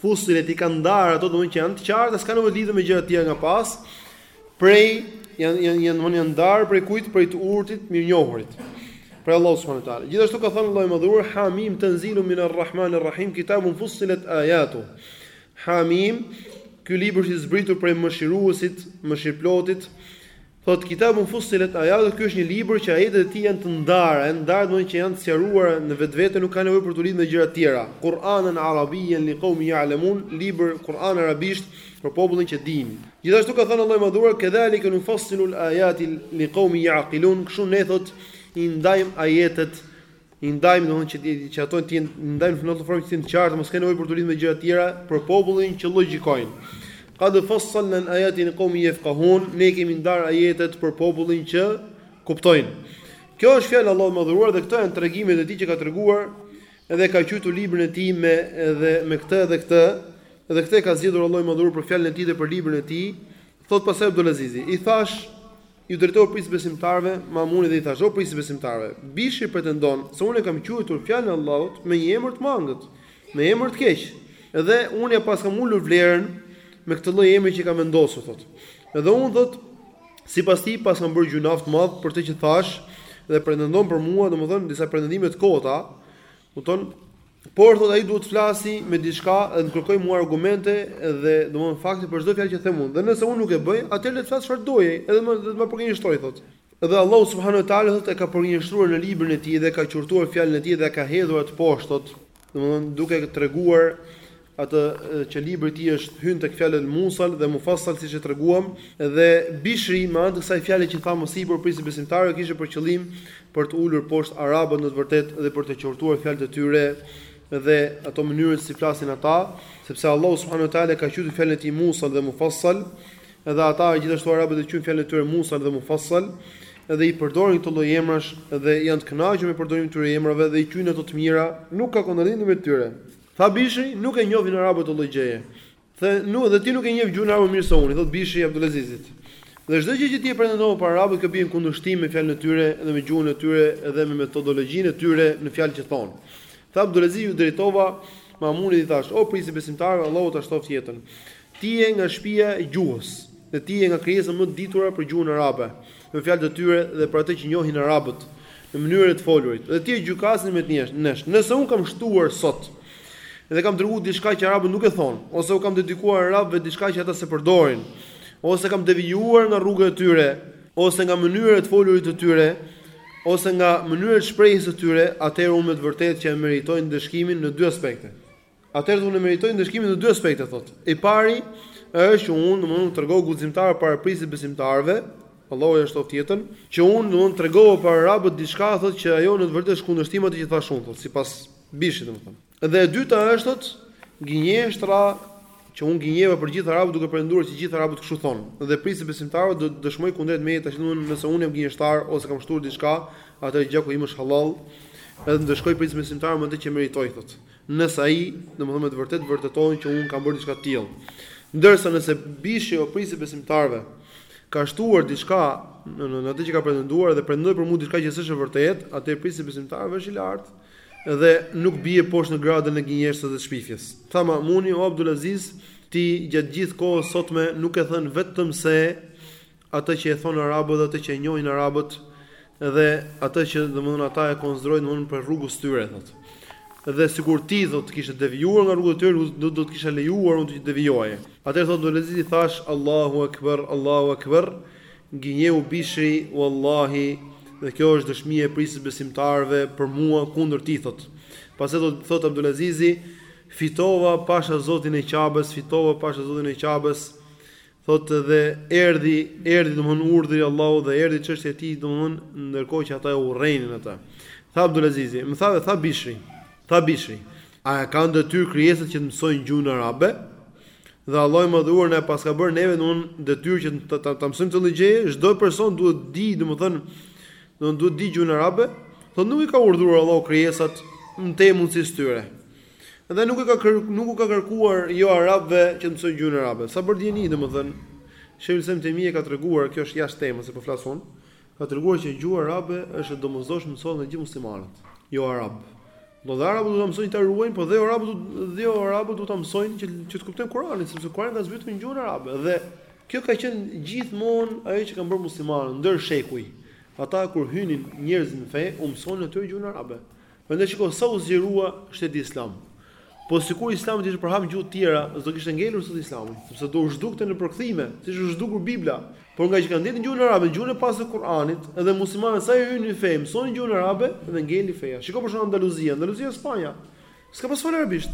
Fussilet janë ndarë ato domthonjë që janë të qarta, s'ka nevojë të lidhen me gjëra të tjera nga pas. Prej janë janë janë domthonjë janë ndarë prej kujt prej të urtit mirënjohurit. Prej Allahu subhanahu wa taala. Gjithashtu ka thënë Allahu i madhëruar Hamim tanzilun min ar-rahman ar-rahim kitabun fussilet ayatu. Hamim, ky libër është i zbritur prej mëshiruesit, mëshirëplotit. Thotë Kitabun Fussilet Ayatuhu ky është një libër që ajetet e tij janë të ndara, janë ndarë domethënë që janë të sqaruara në vetvete nuk ka nevojë për t'u lidh me gjëra të tjera, Kur'anen Arabiyyen li qawmin ya'lamun libër Kur'an arabisht për popullin që dinë. Gjithashtu ka thënë Allahu i Madhëruar kedhalike nufassilul ayati li qawmin ya'qilun kështu ne thotë i ndajmë ajetet i ndajmë domethënë që t'i që ato t'i ndajmë në atë formë që të jenë të qarta mos kanë nevojë për t'u lidhur me gjëra të tjera për popullin që logjikojnë. Qad fassalna al-ayati li qawmin yafqahun ne kemi ndar ajetet për popullin që kuptojnë. Kjo është fjala e Allahut madhëruar dhe këto janë tregimet e tij që ka treguar edhe e ka qujtur librin e tij me edhe me këtë edhe këtë edhe këtë ka zgjedhur Allahu i madhëruar për fjalën e tij dhe për librin e tij. Thot pastaj Abdulazizi, i thash Iu drejtova prijësit besimtarëve, Mamunit dhe i thashë, O prijësi i besimtarëve! Bishri pretendon se unë e kam quajtur fjalën e Allahut me një emër të mangët, me emër të keq, dhe unë ia paskam ulur vlerën me këtë lloj emri që kam vendosur, thotë. Dhe unë, thotë, sipas tij, paskam bërë gjynah të madh për këtë që thashë dhe pretendon për mua, domethënë disa pretendime të kota, kupton, Por thotë ai duhet të flasi me diçka dhe të kërkojë mua argumente dhe domthonë fakte për çdo fjalë që them unë. Dhe nëse unë nuk e bëj, atëherë le të flasë çfarë të dojë, edhe madje të më përgënjeshtrojë thotë. Dhe Allahu subhanahu wa taala thotë e ka përgënjeshtruar në librin e tij dhe ka qortuar fjalën e tij dhe e ka hedhur atë poshtë thotë, domthonë duke treguar atë që libri i tij është hyn tek fjala musal dhe mufassal siç e treguam dhe Bishri me anë të kësaj fjale që tha më sipër o prijësi i besimtarëve kishte për qëllim për të ulur poshtë arabët në të vërtetë dhe për të qortuar fjalët e tyre dhe ato mënyrën si flasin ata sepse Allahu subhanahu wa taala e ka quajtur fjalën e tij musal dhe mufassal dhe ata gjithashtu arabët e quajnë fjalën e tyre musal dhe mufassal dhe i përdorin këto lloj emrash dhe janë të kënaqur me përdorimin e këtyre emrave dhe i quajnë ato të mira nuk ka kontradiktim mes tyre. Tha Bishri, Nuk e njohin arabët këtë lloj gjëje. Dhe nuk dhe ti nuk e njeh gjuhën arabe më mirë se unë, i thotë Bishri Abdulazizit. Dhe çdo gjë që ti e pretendove për arabët kjo bie në kundërshtim me fjalën e tyre dhe me gjuhën e tyre dhe me metodologjinë e tyre në fjalë që thonë. Tha Abdulaziz iu drejtova Mamunit i thashë, O prijësi i besimtarëve Allahu ta shtoftë jetën. Ti je nga shpia e gjuhës dhe ti je nga krijesat më të ditura për gjuhën arabe. me fjalët e tyre dhe për atë që njohin arabët, në mënyrën e të folurit, dhe ti je gjykatësi mes nesh. Nëse unë kam shtuar sot dhe kam treguar diçka që arabët nuk e thonë, ose u kam dedikuar arabëve diçka që ata s'e përdorin, ose kam devijuar nga rruga e tyre, ose nga mënyra e të folurit të tyre, ose nga mënyra e shprehjes së tyre, atëherë unë me të vërtetë që e meritoj ndëshkimin në dy aspekte. Atëherë dhe unë meritoj ndëshkimin në dy aspekte, thotë. I pari është që unë, domthonë, u tregova guximtar para princit besimtarëve, Allahu ja shtoftë jetën, që unë domthonë tregova për arabët diçka thotë që ajo në të vërtetë është kundërshtim i asaj që thash unë, thotë, sipas Bishrit domthonë. Dhe e dyta është thotë, gënjeshtra që unë gënjeva për gjithë arabët duke pretenduar se gjithë arabët kështu thonë. Dhe princi i besimtarëve do të dëshmoj kundrejt meje tash thotë nëse unë jam gënjeshtar ose kam shtuar diçka, atëherë gjaku im është halal. Edhe më ndëshkon princi i besimtarëve me atë që meritoj thotë. Nëse ai, domethënë me të vërtetë vërteton që unë kam bërë diçka të tillë. Ndërsa nëse Bishri o princi i besimtarëve ka shtuar diçka në në atë që ka pretenduar dhe pretendoi për mua diçka që s'është e vërtetë, atëherë princi i besimtarëve është i lartë dhe nuk bie poshtë në gradën e gënjeshtrës dhe të shpifjes. Tha Ma'muni, o Abdul Aziz, ti gjatë gjithë kohës sotme nuk ke thënë vetëm se atë që e thonë arabët dhe atë që e njohin arabët dhe atë që domethënë ata e konsiderojnë domethënë prej rrugës tyre thotë. Dhe sikur ti thotë të kishe devijuar nga rruga e tyre, s'do të kisha lejuar unë të devijoje. Atëherë thotë Abdulazizi thashë Allahu Akbar, Allahu Akbar, gënjeu Bishri, Wallahi, dhe kjo është dëshmia e princit besimtarëve për mua kundër tij thotë. Pastaj thotë Abdulazizi, fitova pasha Zotin e Qabes, fitova pasha Zotin e Qabes, Thotë dhe erdhi, erdhi domthonë urdhri i Allahut dhe erdhi çështja e tij domthonë ndërkohë që ata e urrejnin atë. Tha Abdulazizi, më tha dhe tha Bishri, tha Bishri, a e kanë detyrë krijesat që të mësojnë gjuhën arabe? Dhe Allahu i madhëruar na e paska bërë neve domthonë detyrë që të ta, ta mësojmë këtë gjë, çdo person duhet ta dijë domthonë domthonë duhet ta dijë gjuhën arabe, thotë nuk i ka urdhëruar Allahu krijesat përtej mundësisë tyre. Dhe nuk u ka kërkuar jo arabëve që të mësojnë gjuhën arabe. Sa për dijeni, domethënë, Sheikhul Islam Ibn Tejmije e ka treguar, kjo është jashtë temës, po flas unë, ka treguar që gjuha arabe është e domosdoshme të mësohet nga gjithë muslimanët, jo arabë. Do dhe arabët do ta mësojnë ta ruajnë, por dhe jo arabët do dhe jo arabët do ta mësojnë që që të kuptojnë Kur'anin, sepse Kur'ani ka zbritur në gjuhën arabe dhe kjo ka qenë gjithmonë ajo që kanë bërë muslimanët ndër shekuj. Ata kur hynin njerëz në fe, u mësonin atyre gjuhën arabe. Prandaj shiko sa u zgjerua shteti islam. Po sikur Islami të ishte përhap në gjuhë të tjera, s'do kishte ngelur sot Islami, sepse do u zhdukte në përkthime, siç është zhdukur Bibla. Por nga që kanë ditë gjuhën arabe, gjuhën e pastër të Kur'anit, edhe muslimanët sa hynin në fe, mësonin gjuhën arabe dhe ngeli feja. Shiko për shembull Andaluzia, Andaluzia Spanja. S'ka pas fol arabisht.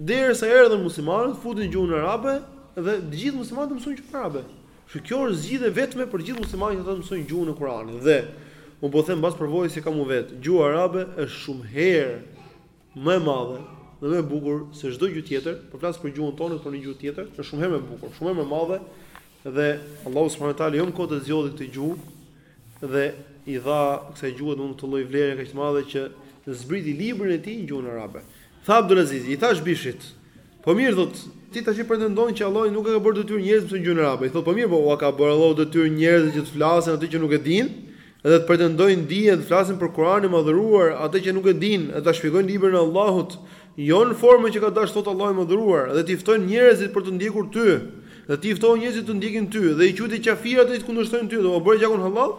Derisa erdhën muslimanët, futën gjuhën arabe dhe të gjithë muslimanët mësuan gjuhën arabe. Kështu që kjo është zgjidhja e vetme për të gjithë muslimanët që ata të mësojnë gjuhën e Kuranit. Dhe unë po them mbas përvojës që kam unë vetë, gjuha arabe është shumë herë më e madhe dhe më e bukur se çdo gjuhë tjetër, po flas për gjuhën tonë dhe për një gjuhë tjetër, është shumë herë më e bukur, shumë herë më e madhe dhe Allahu subhanahu wa taala jo më kot e zgjodhi këtë gjuhë dhe i dha kësaj gjuhe domethënë këtë lloj vlere kaq të madhe që zbriti librin e tij në gjuhën arabe. Tha Abdulazizi, i thash Bishrit, Po mirë thotë, ti tash pretendon që Allahu nuk e ka bërë detyrë njerëzve të mësojnë gjuhën arabe. I thotë, po mirë, po ua ka bërë Allahu detyrë njerëzve që të flasin atë që nuk e dinë dhe të pretendojnë dije, të flasin për Kur'anin e Madhëruar, atë që nuk e dinë, dhe ta shpjegojnë librin e Allahut, jo në formën që ka dashur thotë Allahu i Madhëruar, dhe t'i ftojnë njerëzit për të ndjekur ty, dhe ti i ftove njerëzit të ndjekin ty, dhe i quajte qafirë ata që të kundërshtojnë ty, dhe ua bëre gjakun hallall?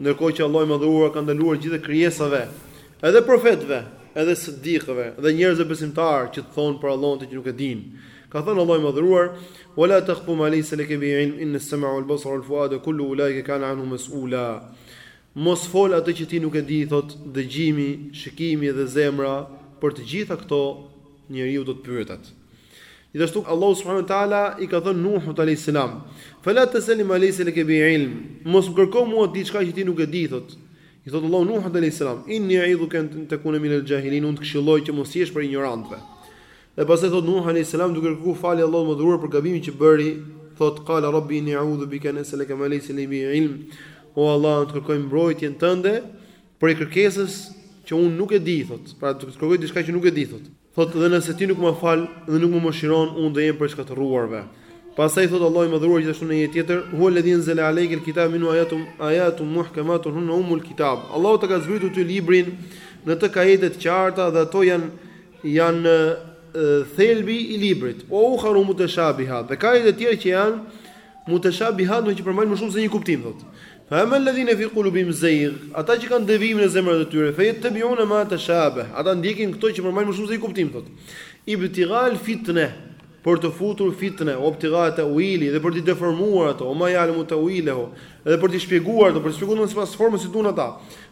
Ndërkohë që Allahu i Madhëruar ka ndaluar gjithë krijesave, edhe profetëve, edhe siddiqëve dhe njerëzve besimtarë që të thonë për Allahun atë që nuk e dinë. Ka thënë Allahu i Madhëruar, "Wa la taqfu ma lejse leke bihi ilm, inna as-sam'a wal basara wal fu'ada kullu ulaika kana anhu mas'ula." Mos fol atë që ti nuk e di, thotë, dëgjimi, shikimi dhe zemra, për të gjitha këto, njeriu do të pyetet. Gjithashtu Allahu subhanahu wa taala i ka thënë Nuhut alejhi selam, "Fela tes'elni ma lejse leke bihi ilm", Mos më kërko mua diçka që ti nuk e di, thotë. I thotë Allahu Nuhut alejhi selam, "Inni e'idhuke en tekune minel xhahilin", Unë të këshilloj që mos të jesh prej injorantëve. Dhe pastaj thotë Nuhu alejhi selam duke kërkuar falje Allahut të Madhëruar për gabimin që bëri, thotë, "Qale Rabbi inni e'udhu bike en es'eleke ma lejse li bihi ilm", O Allah, unë të kërkoj mbrojtjen tënde Prej kërkesës që unë nuk e di, thotë, pra të kërkoj diçka që nuk e di, thotë. Thotë dhe nëse ti nuk më fal dhe nuk më mëshiron, unë do jem prej shkatërruarve. Pastaj thotë Allahu i Madhëruar gjithashtu në një ajet tjetër, "Huwa alladhi anzala alejka al-kitaba minhu ayatun ayatun muhkamatun hunna ummul kitab." Allahu ta ka zbritur ty librin, në të ka ajete të qarta dhe ato janë janë thelbi i librit. Wa ukharu mutashabihat. Dhe ka ajete të tjera që janë mutashabihat, do të thotë që përmbajnë më shumë se një kuptim, thotë. Fa amma alladhina fi kulubihim zayg, ata që kanë devijim në zemrat e tyre, fa yattabiuna ma tashabah, ata ndjekin këto që përmbajnë më shumë se një kuptim, thotë, ibtigha al fitneh, për të futur fitne, wa ibtigha ta'wili, dhe për t'i deformuar ato, wa ma ya'lamu ta'wilahu, dhe për t'i shpjeguar ato, për t'i shpjeguar domethënë sipas formës si duan ata,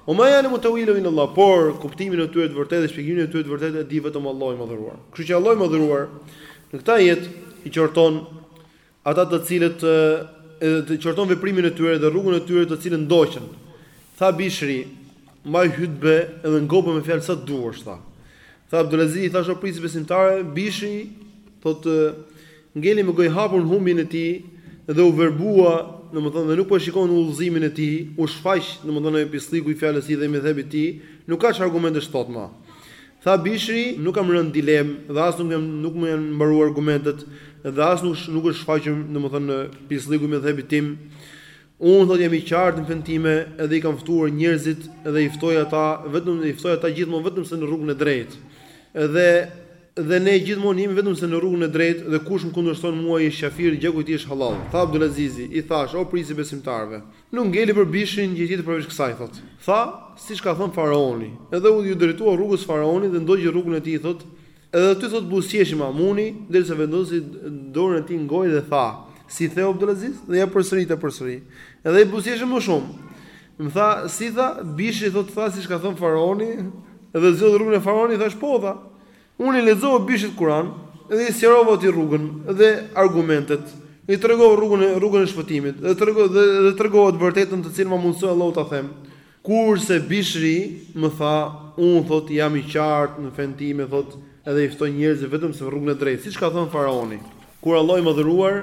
wa ma ya'lamu ta'wilahu illa Allah, por kuptimin e tyre të vërtetë dhe shpjegimin e tyre të vërtetë e di vetëm Allahu i Madhëruar. Kështu që Allahu i Madhëruar në këtë ajet i qorton Ata të cilët e qorton veprimin e tyre dhe rrugën e tyre të cilën ndoqën. Tha Bishri, mbaj hutbe edhe ngopu me fjalë sa të duash, tha. Tha Abdulaziz i thashë o princ i besimtarëve, Bishri thotë ngeli me gojë hapur në humbjen e tij dhe u verbua, domethënë dhe nuk po e shikon udhëzimin e tij, u shfaq domethënë ai pislliku i fjalës së tij dhe i medhhebit të tij, nuk ka ça argumentesh të thotë më. Tha Bishri, Nuk kam rënë në dilemë dhe as nuk jam nuk më janë mbaruar argumentet dhe as nuk nuk është shfaqur, domethënë, pislliku i medhhebit tim. Unë, thotë, jam i qartë në fenë time dhe i kam ftuar njerëzit dhe i ftoj ata vetëm i ftoj ata gjithmonë vetëm se në rrugën e drejtë. Dhe dhe ne gjithmonë jemi vetëm se në rrugën e drejtë dhe kush më kundërshton mua ai është kafir dhe gjaku i tij është hallall. Tha Abdulazizi, I thashë, O prisi i besimtarëve! Nuk ngeli për Bishrin gjë tjetër përveç kësaj, thotë. Tha siç ka thënë faraoni. Edhe iu drejtua rrugës faraonit dhe ndoqi rrugën e tij, thotë, Edhe aty, thotë, buzëqeshi Mamuni, derisa vendosi dorën e tij në gojë dhe tha, Si the o Abdulaziz? dhe ia përsërita përsëri. Edhe ai buzëqeshte më shumë. Më tha, Si tha Bishri, thotë, tha siç ka thënë faraoni? Edhe zgjodhi rrugën e faraonit? Thashë, Po, tha. Unë i lexova Bishrit Kur'an dhe i sqarova atij rrugën dhe argumentet, i tregova rrugën e rrugën e shpëtimit dhe tregova dhe dhe tregova të vërtetën të cilën ma mundësoi Allahu ta them. Kurse Bishri më tha, unë thotë jam i qartë në fenë time thotë edhe i ftoj njerëzit vetëm se rrugën e drejtë, siç ka thënë Faraoni, kur Allahu i Madhëruar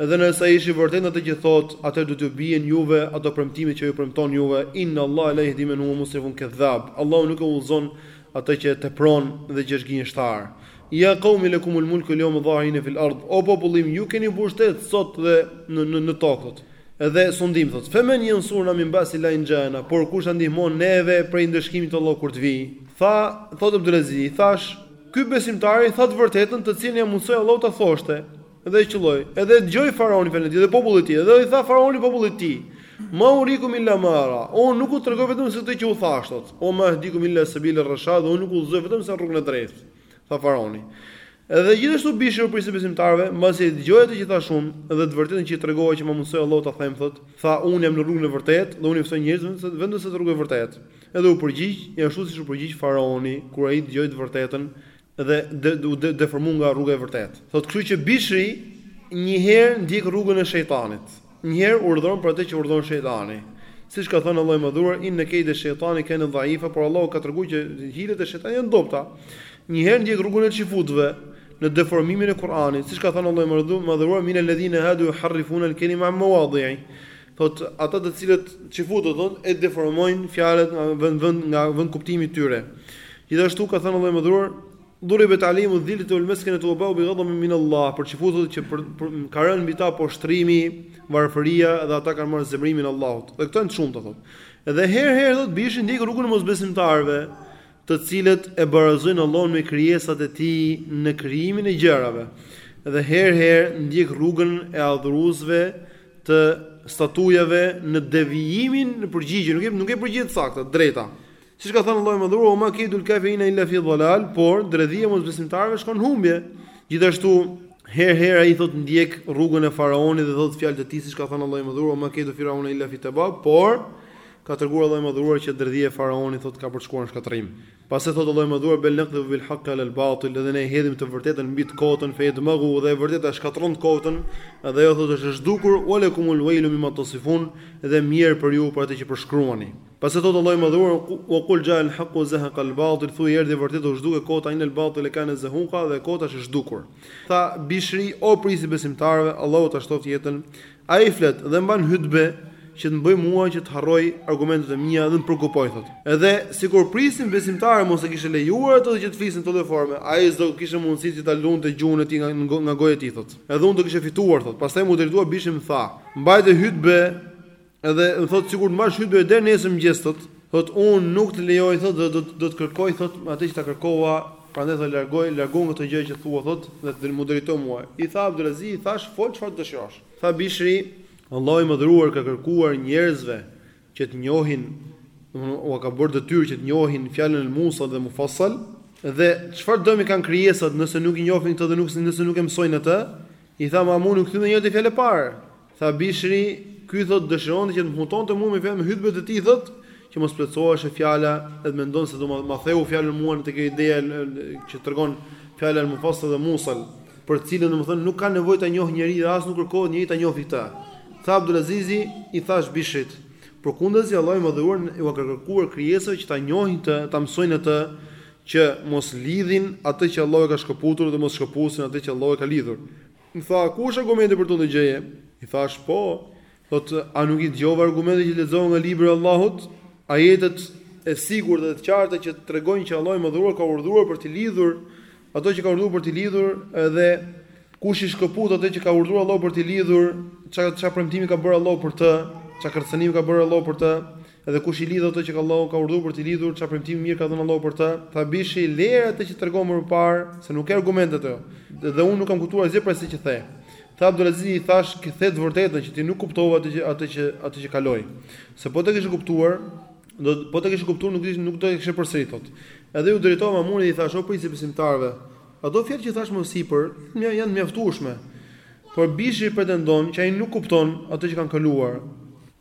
Edhe nëse ai është i vërtetë në atë që thotë, atëherë do t'ju bien juve ato premtimet që ju premton juve, Inna Allahe la yahdi men huwa musrifun kedhab, Allahu nuk e udhëzon atë që e tepron dhe që është gënjeshtar. Ya qaumi lakumul mulku al-yawma dhahirina fil ard, O popull im, ju keni pushtet sot dhe në në në tokë, thotë. Edhe sundim, thotë, Femen yansuruna min ba'si Llahi in ja'ana, Por kush na ndihmon neve prej ndëshkimit të Allahut kur të vijë? Tha, thotë Abdul Azizi, i thashë, Ky besimtari tha të vërtetën të cilën ia mundësoi Allahu ta thoshte. Dhe e qëlloi, edhe e dëgjoi faraoni fjalën e tij dhe populli i tij, dhe i tha faraoni popullit të tij, Ma urikum illa ma ara, unë nuk u tregoj vetëm se këtë që u thashë, thotë, wa ma ahdikum illa sebile rreshad, dhe unë nuk u udhëzoj vetëm se rrugën e drejtë, tha faraoni. Edhe gjithashtu Bishri, o prisi besimtarëve, mbasi e dëgjoi atë që thash unë, dhe të vërtetën që i tregova që ma mundësoi Allahu ta them thot, tha, unë jam në rrugën e vërtetë dhe unë i ftoj njerëzit vetëm se te rruga e vërtetë. Edhe u përgjigj, ashtu siç u përgjigj faraoni, kur ai dëgjoi të vërtetën, dhe u deformu nga rruga e vërtetë. Thotë, Kështu që Bishri një herë ndjek rrugën e shejtanit, një herë urdhëron për atë që urdhëron shejtani. Siç ka thënë Allahu i Madhëruar, Inne kejde shejtani kane dhaifa, por Allahu ka treguar që hilet e shejtanit janë të dobëta. Një herë ndjek rrugën e çifutëve, në deformimin e Kur'anit, siç ka thënë Allahu i Madhëruar, Minel ledhine hadu yuharrifune al-kelime an mawadhi'ihi. Thotë, Ata të cilët çifutët, thotë, e deformojnë fjalët nga vend vend nga vend kuptimi i tyre. Gjithashtu ka thënë Allahu i Madhëruar, Duribat alejhim adh-dhillatu wal-maskanatu wa ba'u bi ghadabin min Allah, për çifutët thotë që për, për ka rënë mbi ta poshtrimi, varfëria dhe ata kanë marrë zemërimin e Allahut. Dhe këto janë të shumta thotë. Dhe herë herë thotë Bishri ndjek rrugën e mosbesimtarëve, të cilët e barazojnë Allahun me krijesat e Tij në krijimin e gjërave, dhe herë-herë ndjek rrugën e adhuruesve të statujave në devijimin në përgjigje, nuk e nuk e përgjigjet saktë, drejta. Siç ka thënë Allahu i Madhëruar, "Oma kidul kafirina illa fi dhalal", por dredhia e mosbesimtarëve shkon në humbje. Gjithashtu, herë-herë ai thotë ndjek rrugën e faraonit dhe thotë fjalët e tij, siç ka thënë Allahu i Madhëruar, "Oma kidu firauna illa fi tabab", por Ka treguar Allahu i Madhëruar që dredhia e faraonit thotë ka përshkuar në shkatërrim. Pastaj thotë Allahu i Madhëruar bel nakdhifu bil haqq ala al batil dhe ne e hedhim të vërtetën mbi të kotën fe yedmaghuhu dhe e vërteta e shkatërron të kotën dhe ajo thotë është e zhdukur wa lakumul wailu mimma tasifun dhe mjerë për ju për atë që përshkruani. Pastaj thotë Allahu i Madhëruar wa qul jaa al haqq wa zahaqa al batil thuaj erdhi e vërteta u zhduk e kota inal batile kane zahuqa dhe e kota është e zhdukur. Tha Bishri, o prisi besimtarëve, Allahu ta shtoftë jetën, Ai flet dhe mban hutbe që të më bëjë mua që të harroj argumentet e mia dhe më preokupoj, thotë. Edhe sikur prijësi i besimtarëve mos e kishte lejuar atë dhe që të fliste në këto lloj forme, ai s'do kishte mundësi që ta lundte gjuhën e tij nga nga goja e tij, thotë. Edhe unë do kisha fituar, thotë. Pastaj m'u drejtua Bishri më tha, Mbajte hutbe edhe, thotë, sikur të mbash hutbe deri nesër mëngjes, thotë. Thotë unë nuk të lejoj thotë dhe do do të kërkoj thotë atë që ta kërkova, prandaj thotë largoj largoj këto gjëra që thua thotë dhe të m'u drejto mua. I tha Abdulazizi i thashë fol çfarë të dëshirosh. Tha Bishri, Allahu i Madhëruar u ka kërkuar njerëzve që të njohin, domethënë ua ka bërë detyrë që të njohin fjalën El Musal dhe Mufassal, dhe çfarë dëmi kanë krijesat nëse nuk e njohin këtë dhe nuk nëse nuk e mësojnë atë, i tha Mamuni kthehu edhe një herë te fjala e parë, Tha Bishri, Ky thotë dëshironte që të më hutonte mua me fjalën e hytbes së tij thotë që mos plotësoheshe fjala dhe mendon se do ma theu fjalën mua në te kjo ideja që tregon fjala El Mufassal dhe Musal për të cilën domethënë nuk ka nevojë ta njohë njeri dhe as nuk kërkohet njeri ta njofi këtë. Tha Abdulazizi, I thashë Bishrit, Përkundazi Allahu i Madhëruar ua ka kërkuar krijesave që ta njohin atë, ta mësojnë atë që mos lidhin atë që Allahu e ka shkëputur dhe mos shkëpusin atë që Allahu e ka lidhur. Më tha, ku është argumenti për këtë lloj gjëje? I thashë, po, thotë, a nuk i dëgjove argumentet që lexova nga Libri i Allahut, ajetet e sigurta dhe të qarta që tregojnë që Allahu i Madhëruar ka urdhëruar për të lidhur ato që ka urdhëruar për të lidhur dhe kush i shkëput ato që ka urdhëruar Allahu për të lidhur, çka çka premtimi ka bërë Allahu për të, çka kërcënim ka bërë Allahu për të, Dhe kush i lidh ato që Allahu ka urdhëruar për t'i lidhur, çfarë premtimi i mirë ka dhënë Allahu për të? Tha Bishri, Lere atë që tregove më parë, se nuk ka argument në të, dhe unë nuk kam kuptuar asgjë prej asaj që the. Tha Abdul Azizi, i thashë, Ke thënë të vërtetën që ti nuk kuptove atë që atë që atë që kaloi. Se po ta kishe kuptuar, do po ta kishe kuptuar nuk nuk do të kishe përsëritur thotë. Edhe iu drejtova Mamunit dhe i thashë, O prijësi i besimtarëve, ato fjalë që thash më sipër janë të mjaftueshme. Por Bishri pretendon që ai nuk kupton ato që kanë kaluar.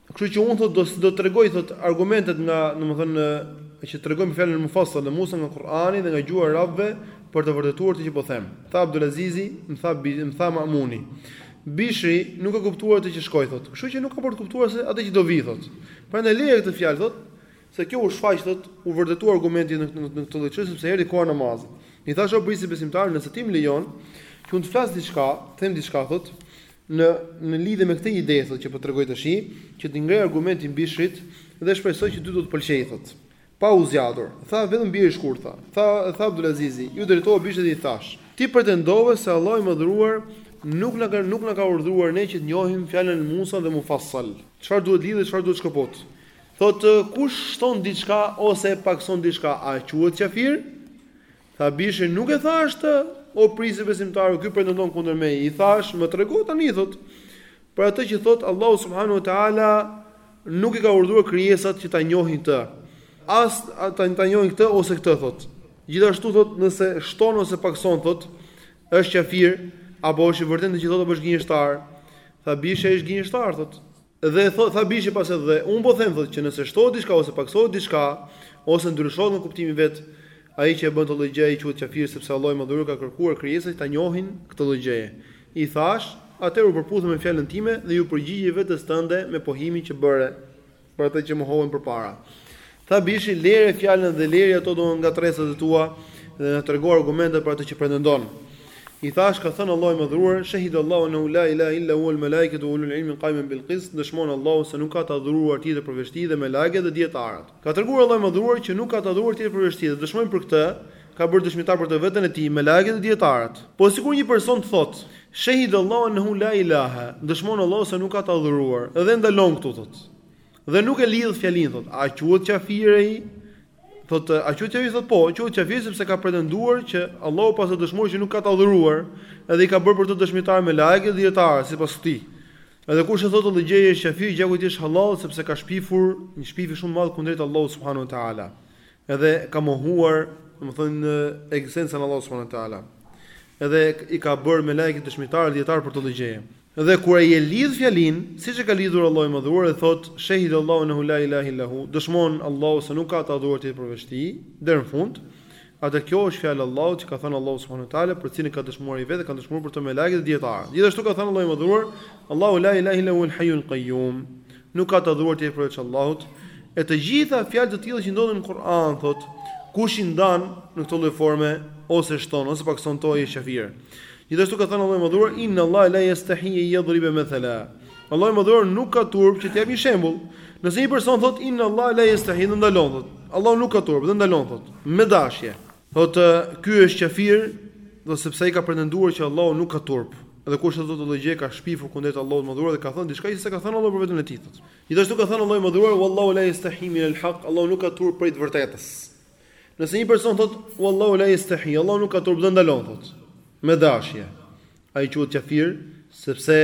Kështu që unë thotë do do tregoj thotë argumentet nga, domethënë, që tregojmë fjalën el mufassal dhe Musal nga Kur'ani dhe nga gjuha e arabëve për të vërtetuar atë që po them. Tha Abdulazizi, më tha më tha Mamuni. Bishri nuk e kuptoi atë që shkoi thotë. Kështu që nuk ka për të kuptuar as atë që do vi thotë. Prandaj leje këtë fjalë thotë se kjo u shfaq thotë u vërtetua argumenti në këtë në këtë çështje sepse erdhi koha namazit. I thashë o prijësi besimtarëve, nëse ti më lejon, që unë të flas diçka, të them diçka thotë, Në në lidhje me këtë ide thotë që po tregoj tashi, që t'i ngrej argumentin Bishrit dhe shpresoj që ty do të pëlqejë thotë. Pa u zgjatur, tha vetëm bjeri shkurt tha. Tha tha Abdulazizi, iu drejtova Bishrit dhe i thashë. Ti pretendove se Allahu i Madhëruar nuk na ka nuk na ka urdhëruar ne që të njohim fjalën El Musal dhe Mufassal. Çfarë duhet lidhë, çfarë duhet shkëput? Thotë, kush shton diçka ose e pakëson diçka, a quhet qafir? Tha Bishri nuk e thashë këtë, o prijës i besimtarëve, ky pretendon kundër meje. I thashë, më trego tani thotë, për atë që thotë Allahu subhanahu wa taala nuk i ka urdhëruar krijesat që ta njohin këtë, as ta njohin këtë ose këtë thotë. Gjithashtu thotë, nëse shton ose pakëson thotë, është qafir, apo është i vërtetë atë që thotë apo është gënjeshtar? Tha Bishri ai është gënjeshtar thotë. Dhe thotë Tha Bishri pas edhe unë po them thotë që nëse shtohet diçka ose pakësohet diçka, ose ndryshohet nga kuptimi vet, ai që e bën këtë lloj gjëje ai quhet qafir sepse Allahu i Madhëruar ka kërkuar krijesat që ta njohin këtë lloj gjëje. I thashë, atëherë u përputhe me fjalën time dhe iu përgjigje vetes tënde me pohimin që bëre për atë që mohove përpara. Tha Bishri, Lëre fjalën dhe lëri ato do nga të rejat e tua dhe na trego argumentet për atë që pretendon. I thashë, ka thënë Allahu i Madhëruar, Shahidallahu ennehu la ilahe illa huwa wal melaikatu wa ulul ilmi qaimen bil qist, dëshmon Allahu se nuk ka të adhuruar tjetër përveç Tij dhe melajket dhe dijetarët. Ka treguar Allahu i Madhëruar që nuk ka të adhuruar tjetër përveç Tij dhe dëshmojnë për këtë, ka bërë dëshmitar për të veten e Tij, melajket dhe dijetarët. Po sikur një person të thotë, Shahidallahu ennehu la ilahe, dëshmon Allahu se nuk ka të adhuruar, dhe ndalon këtu, thotë, Dhe nuk e lidh fjalinë thot, a quhet qafir ai? Thot, a quhet qafir? Thot, po, quhet qafir sepse ka pretenduar që Allahu pas të dëshmojë që nuk ka të adhuruar, edhe i ka bërë për të dëshmitar melajket dhe dijetarët, sipas këtij. Edhe kush e thotë këtë gjë është qafir, gjaku i tij është hallall sepse ka shpifur një shpifje shumë madh kundrejt Allahut subhanahu wa taala. Edhe ka mohuar, domethënë, ekzistencën e Allahut subhanahu wa taala. Edhe i ka bërë melajket dëshmitar dhe dijetarët për këtë gjë. Dhe kur ai e lidh fjalinë, siç e ka lidhur Allahu i Madhëruar dhe thotë, Shehide Allahu ennehu la ilahe illa hu, dëshmon Allahu se nuk ka të adhuruar tjetër përveç Tij, deri në fund, atëherë kjo është fjalë e Allahut që ka thënë Allahu subhane ve teala, për të cilën ka dëshmuar ai vetë dhe kanë dëshmuar për të melaikët dhe dijetarët. Gjithashtu ka thënë Allahu i Madhëruar, Allahu la ilahe illa hu el-hayyul qayyum, Nuk ka të adhuruar tjetër përveç Allahut. E të gjitha fjalë të tilla që ndodhen në Kur'an, thotë, Kush i ndan në këto lloj forme, ose shton, ose pakëson to, ai është kafir. Gjithashtu ka thënë Allahu i Madhëruar, Inna Allahe la yastahyi an yadhriba mathala. Allahu i Madhëruar nuk ka turp që të japë një shembull. Nëse një person thotë, Inna Allahe la yastahyi, dhe ndalon, thotë, Allahu nuk ka turp, dhe ndalon, thotë, me dashje. Thotë, Ky është kafir, sepse ai ka pretenduar që Allahu nuk ka turp. Dhe kush e thotë këtë lloj gjëje ka shpifur kundrejt Allahut të Madhëruar dhe ka thënë diçka që s'e ka thënë Allahu për veten e Tij. Thotë, Gjithashtu ka thënë Allahu i Madhëruar, "Wa Allahu la yastahi min al-haqq", Allahu nuk ka turp prej të vërtetës. Nëse një person thotë, "Wa Allahu la yastahi", Allahu nuk ka turp dhe ndalon, thotë, me dashje, Ai quhet kafir, sepse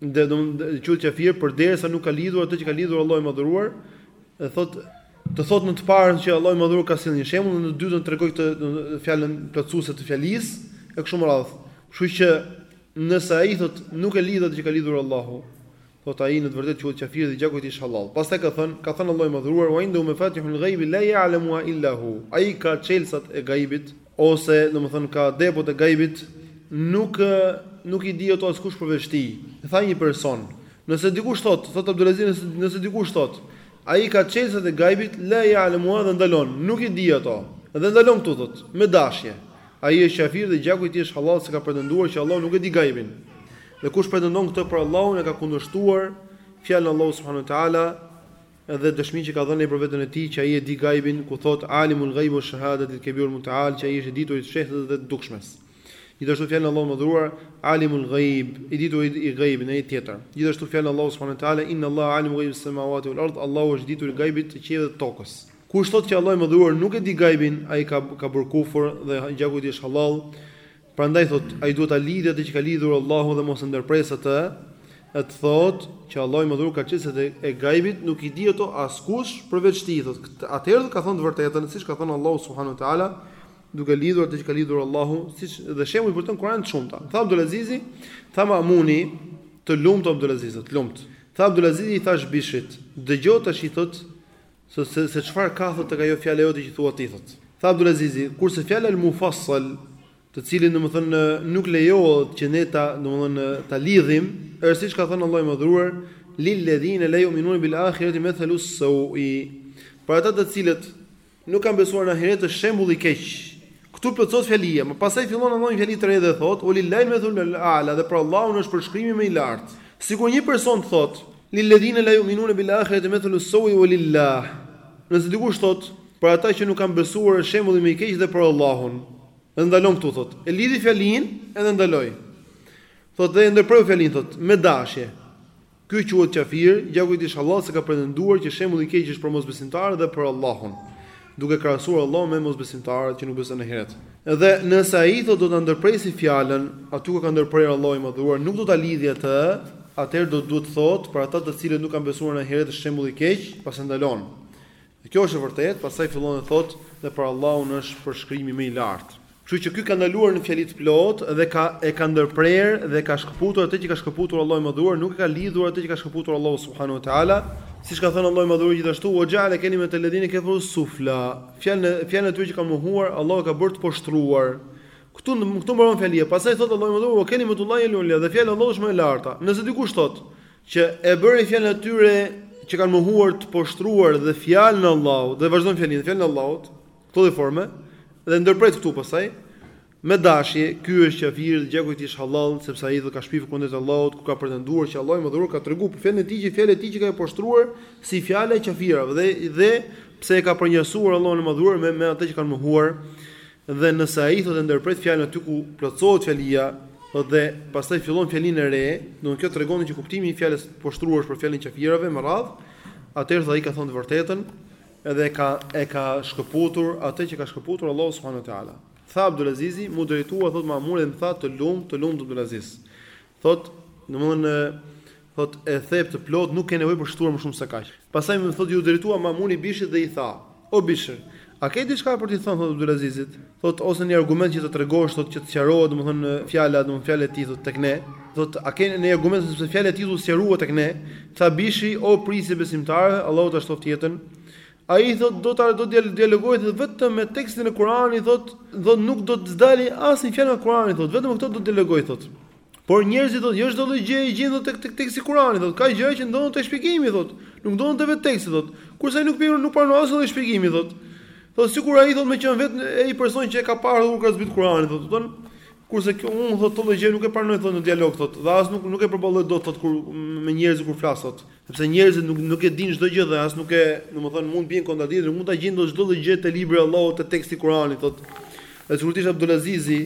do të quhet kafir përderisa nuk ka lidhur atë që ka lidhur Allahu i Madhëruar, e thotë të thotë në të parën që Allahu i Madhëruar ka sjellë një shembull, dhe në të dytën të tregojë këtë fjalën plotësuese të fjalisë e kështu me radhë. Kështu që nëse ai thotë nuk e lidh atë që ka lidhur Allahu, thotë ai, në të vërtetë quhet kafir dhe gjaku i tij është hallall. Pastaj ka thënë, Ka thënë Allahu i Madhëruar, Wa indehu mefatihul ghaib la ja'lamuha illa hu, Ai ka çelësat e gajbit, ose, domethënë, ka depot e gajbit, nuk nuk i di ato askush përveç tij. Tha një person, Nëse dikush thotë, thotë Abdul Aziz, nëse nëse dikush thotë, Ai ka çelësat e gajbit, la ja'lamuha dhe ndalon, nuk i di ato, dhe ndalon këtu, thotë, me dashje. Ai është kafir dhe gjaku i tij është hallall se ka pretenduar që Allahu nuk e di gajbin. Dhe kush pretendon këtë për Allahun e ka kundërshtuar fjalën e Allahut subhanahu wa ta'ala dhe dëshminë që ka dhënë ai për veten e tij që ai e di gajbin, ku thotë Alimul ghaibi wa shahadati al-kabirul mutaal që ai është i dituri i të fshehtës dhe të dukshmes. Gjithashtu fjalën e Allahut të Madhëruar Alimul ghaib, i dituri i gajbit në ajet tjetër. Gjithashtu fjalën e Allahut subhanahu wa ta'ala Inna Allaha alimul ghaibis samawati wal ard Allahu është i dituri i gajbit të qiejve dhe të tokës. Kush thotë që Allahu i Madhëruar nuk e di gajbin, ai ka ka bërë kufër dhe gjaku i tij është hallall. Prandaj thotë, ai duhet ta lidhë atë që ka lidhur Allahu dhe mos e ndërpresë atë. E thotë që Allahu i Madhëruar ka çelësat e, e gajbit, nuk i di ato askush përveç tij, thotë. Atëherë thotë ka thënë të vërtetën, siç ka thënë Allahu subhanahu wa ta'ala, duke lidhur atë që ka lidhur Allahu, si dhe shembujt për të në Kur'an janë të shumta. Tha Abdul Azizi, tha Ma'muni, të lumtë o Abdul Aziz, të lumtë. Tha Abdul Azizi i thashë Bishrit, dëgjo tash i thotë Se, se, se çfarë ka, thotë, tek ajo fjala jote që thua ti, thotë. Tha Abdulazizi, Kurse fjala al-mufassal, të cilin, domethënë, nuk lejohet që ne ta, domethënë, ta lidhim, është siç ka thënë Allahu i Madhëruar, Lil-ladhina la yu'minuna bil-akhirati mathalu as-saw'i. Për ata të cilët nuk kanë besuar në ahiret është shembulli i keq. Këtu plotësohet fjalia, më pastaj fillon Allahu një fjali të re dhe thotë, Wa lillahil methelul a'la dhe për Allahun është përshkrimi më i lartë. Sikur një person të thotë, Lilladhina la yu'minuna bil akhirati methelus saw'i wa lillah. Nëse dikush thotë, Për ata që nuk kanë besuar është shembulli më i keq dhe për Allahun. Dhe ndalon këtu, thotë. E lidhi fjalinë edhe ndaloi. Thotë dhe e ndërpreu fjalinë, thotë, Me dashje. Ky quhet qafir, gjaku i tij është hallall se ka pretenduar që shembulli i keq është për mosbesimtarët dhe për Allahun, duke krahasuar Allahun me mosbesimtarët që nuk besojnë në Ahiret. Dhe nëse ai thotë do ta ndërpresi fjalën, aty ku ka ndërprerë Allahu i Madhëruar, nuk do ta lidhi atë, atëherë do duhet të thotë, për ata të cilët nuk kanë besuar në Ahiret është shembull i keq, pastaj ndalon. Dhe kjo është e vërtetë, pastaj fillon dhe thotë, dhe për Allahun është përshkrimi më i lartë. Kështu që ky ka ndaluar në fjali të plotë dhe ka e ka ndërprerë dhe e ka shkëputur atë që ka shkëputur Allahu i Madhëruar, nuk e ka lidhur atë që ka shkëputur Allahu subhanahu wa ta'ala, siç ka thënë Allahu i Madhëruar gjithashtu, "Wa ja'ala kalimata alladhina kafaru sufla", fjalën e fjalën e atyre që kanë mohuar, Allahu e ka bërë të poshtëruar. Këtu këtu mbaron fjalia, pastaj thotë Allahu i Madhëruar, "Wa kalimatullahi hiya al-ulya", dhe fjala e Allahut është më e larta. Nëse dikush thotë, Që e bëri fjalën e atyre që kanë mohuar të poshtruar dhe fjalën e Allahut dhe vazhdon fjalën, fjalën e Allahut, këtë lloj forme dhe ndërpret këtu pastaj me dashje, ky është qafir dhe gjaku i tij është hallall, sepse ai do ka shpifur kundrejt Allahut, ku ka pretenduar që Allahu i Madhëruar ka treguar për fjalën e tij që fjala e tij qenka poshtruar si fjala e qafirave dhe dhe pse e ka përnjësuar Allahun e Madhëruar me me ata që kanë mohuar Dhe nëse ai thotë e ndërpret fjalën aty ku plotësohet fjalia dhe pastaj fillon fjalinë e re, domthonë kjo tregon që kuptimi i fjalës së poshtruar është për fjalën e qafirave me radhë, atëherë thotë ai ka thënë të vërtetën edhe e ka e ka shkëputur atë që ka shkëputur Allahu subhanahu wa taala. Tha Abdul Azizi, mu drejtua thot Mamuni dhe më tha të lumt, të lumt Abdul Aziz. Thot, domthonë Thotë, E the të plotë, nuk ke nevojë për shtuar më shumë se kaq. Pastaj më thotë, iu drejtua Mamuni Bishrit dhe i tha, O Bishr, a ke diçka për t'i thënë, thotë, Abdulazizit? Thotë, Ose një argument që të tregosh, thotë, që të sqarohet, domethënë, fjala, domethënë, fjalët e tij, thotë, tek ne. Thotë, A ke ndonjë argument, thotë, sepse fjalët e tij u sqaruan tek ne? Tha Bishri, O prijësi i besimtarëve, Allahu ta shtoftë jetën, ai, thotë, do ta do të dialogojë, thotë, vetëm me tekstin e Kuranit, thotë, thotë, nuk do të s'dali asnjë fjalë nga Kurani, thotë, vetëm me këtë do të dialogojë, thotë. Por njerëzit thotë, jo çdo lloj gjëje e gjen dot tek teksti i Kuranit, thotë, ka gjëra që ndodhen te shpjegimi thotë, nuk ndodhen te vetë teksti thotë. Kurse ai nuk pranoi nuk pranoi asnjë lloj shpjegimi thotë. Thotë sikur ai thotë me qenë vetë ai person që e ka parë thotë kur ka zbritur Kurani thotë, kupton? Kurse kjo unë thotë këtë lloj gjëje nuk e pranoj thotë në dialog thotë, dhe as nuk nuk e përballoj dot thotë kur me njerëzit kur flas thotë. Sepse njerëzit nuk nuk e dinë çdo gjë dhe as nuk e, domethënë mund të bien kontradiktë, nuk mund ta gjejnë dot çdo lloj gjëje te libri i Allahut te teksti i Kuranit thotë. Dhe sikur të ishte Abdulazizi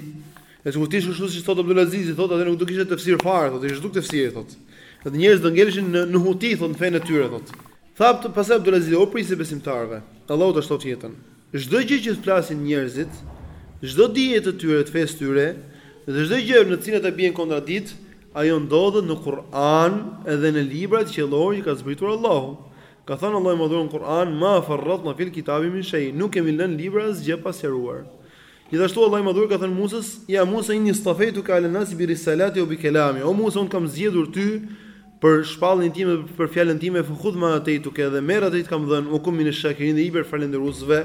E sikur të ishte kështu siç thotë Abdulazizi, thotë, atëherë nuk do kishte tefsir fare, thotë, do ishte zhduk tefsiri, thotë. Dhe njerëzit do ngeleshin në në huti, thotë, në fenë e tyre, thotë. Tha pastaj Abdulazizi, o prijësi i besimtarëve, Allahu ta shtoftë jetën. Çdo gjë që flasin njerëzit, çdo dije të tyre, të fesë tyre, dhe çdo gjë në të cilën ata bien kontradiktë, ajo ndodhet në Kur'an dhe në librat qiellorë që ka zbritur Allahu. Ka thënë Allahu i Madhëruar në Kur'an, Ma farratna fil kitabi min shay, nuk kemi lënë në libër asgjë pa sqaruar. Gjithashtu Allahu i Madhëruar ka thënë Musas, Ja Musa inni istafejtuke ale nasi bi risalati o bi kelami, O Musa, unë të kam zgjedhur ty për shpalljen time dhe për fjalën time, fe khudh ma atejtuke, dhe merr atë që të kam dhënë, wa kun min e shakirin dhe ji prej falënderuesve,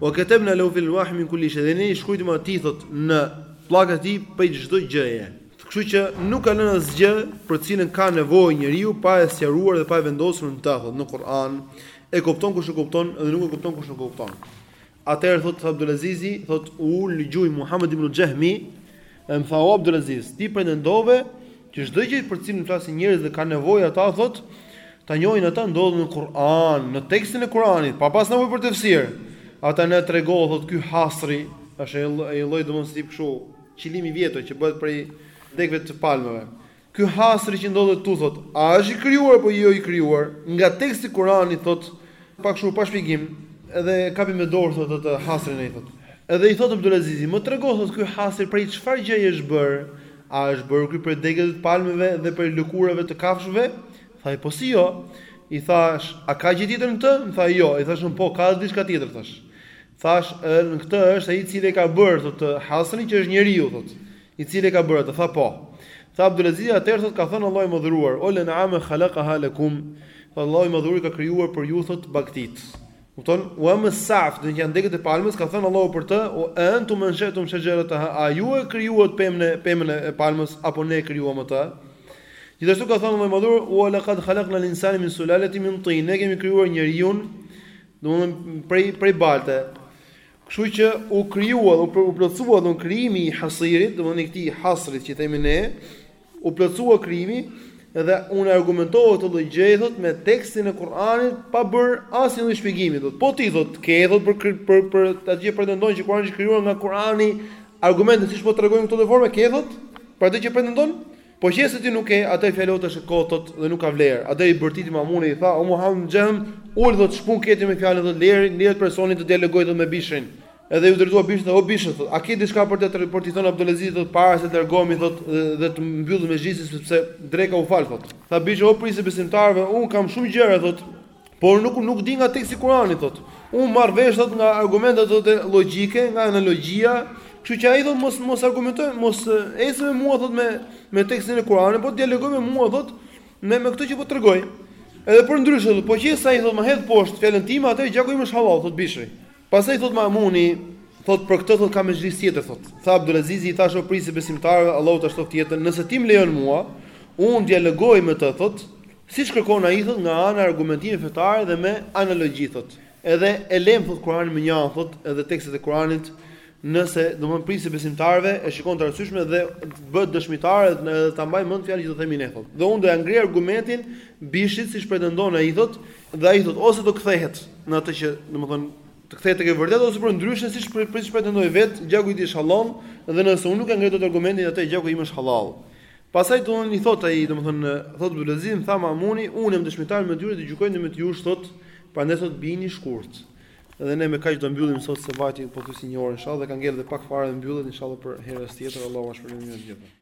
Wa ketebna lehu fil elwahi min kulli shej, dhe ne i shkruajtëm atij thot në pllakët e tij prej çdo gjëje. Kështu që nuk ka lënë asgjë për të cilën ka nevojë njeriu pa e sqaruar dhe pa e vendosur në të, thot, në Kur'an, e kupton kush e kupton dhe nuk e kupton kush nuk e kupton. Atëherë thotë Abdulazizi, thotë u ul në gjunj Muhamed ibnu Xhehmi, dhe më tha o Abdulaziz, ti pretendove që çdo gjë për të cilën flasin njerëzit dhe kanë nevojë ata, thotë, ta njohin ata ndodhet në Kur'an, në tekstin e Kur'anit, pa pas nevojë për tefsir. Atëherë na trego thotë ky hasri, është ai lloj domethënë kështu, qilimi i vjetër që bëhet prej degëve të palmave. Ky hasri që ndodhet këtu thot, a është i krijuar apo jo i krijuar, nga teksti i Kur'anit thot, pa kështu pa shpjegim, edhe e kapi me dorë thot atë hasrin ai thot. Edhe i thot Abdulazizi, më trego thot ky hasri prej çfarë gjëje është bërë, a është bërë ky prej degëve të palmave dhe prej lëkurave të kafshëve, tha ai po si jo, i thash, a ka gjë tjetër në të, më tha jo, i thash unë po ka edhe diçka tjetër thash. Thash, në këtë është ai i cili e ka bërë thot hasrin që është njeriu thot. I cili e ka bërë atë. Tha, Po. Tha Abdulazizi, Atëherë, thotë, ka thënë Allahu i Madhëruar, O l-en'ame khalaqaha lakum, thotë, Allahu i Madhëruar i ka krijuar për ju, thotë, bagëtitë. Kupton? Wa amma s-sa'f, domethënë, janë degët e palmës, ka thënë Allahu për të, A entum ensha'tum shajarataha, a ju e krijuat pemën e, pemën e palmës, apo ne e krijuam atë? Gjithashtu ka thënë Allahu i Madhëruar, Wa laqad khalaqna l-insane min sulalatin min tin, ne kemi krijuar njeriun, domethënë, prej, prej balte. Kështu që u krijua, u plotësua don krijimi i hasirit, domthonë i këtij hasrit që themi ne, u plotësua krijimi dhe unë argumentova të lloj gjëje thot me tekstin e Kur'anit pa bër asnjë lloj shpjegimi thot po ti thot ke thot për për për atë që pretendon që Kur'ani është i krijuar nga Kur'ani argumente siç po tregojmë këto lloj forme ke thot për atë që pretendon Po qe se ti nuk ke, atëherë fjala jote është e kotë, thotë, dhe nuk ka vlerë. Atëherë i bërtiti Mamuni e i tha, O Muhammed ibn Xhehm, ul, thotë, ç'punë ke ti me fjalën, thotë, Lëre, lëre, thotë, personin të dialogojë, thotë, me Bishrin. Edhe iu drejtua Bishrit dhe tha, O Bishr, thotë, a ke diçka për të, për t'i thënë Abdulazizit, thotë, para se të largohemi, thotë, dhe, dhe të mbyllim mexhlisin, sepse dreka u fal, thotë. Tha Bishri, O prijësi i besimtarëve, unë kam shumë gjëra, thotë, Por nuk nuk di nga teksti i Kuranit thotë. Unë marr vesh thotë nga argumentet thotë logjike, nga analogjia, kështu që ai thotë mos mos argumentoj, mos ec me mua thotë me me tekstin e Kuranit, por dialogoj me mua thotë me me këtë që po tregoj. Edhe përndryshe, po qe se ai thotë më hedh poshtë fjalën time, atëherë gjaku im është hallall, thotë Bishri. Pastaj thotë Mamuni, thotë për këtë thotë ka mexhlis tjetër thotë. Tha Abdulaziz i thashë o prijësi i besimtarëve, Allahu ta shtoftë jetën, nëse ti më lejon mua, unë dialogoj me të thotë, Siç kërkon ai thotë nga ana e argumentimit fetar dhe me analogji thotë edhe e lem thotë Kur'anin me një anë thotë edhe tekstet e Kur'anit nëse domthon prijësi besimtarëve e shikon të arsyeshme dhe bëhet dëshmitar edhe ta mbaj mend fjalën që do themi ne thotë dhe unë do ja ngri argumentin Bishrit siç pretendon ai thotë dhe ai thotë ose do kthehet në atë që domthon të kthehet tek e vërteta ose për ndryshe siç për siç pretendoi vet gjaku i tij është hallall dhe nëse unë nuk e ngri dot argumentin atë gjaku im është hallall Pastaj do i thotë ai, domethënë, thotë Abdulaziz, tha Mamuni, unë jam dëshmitar mes të dyve dhe gjykoj ndërmjet jush, thotë, prandaj thotë bini shkurt. Dhe ne me kaq do mbyllim sot se vajti pothuajse një orë inshallah dhe ka ngel dhe pak fare dhe mbyllet inshallah për herës tjetër Allahu na shpërbleftë të gjithëve.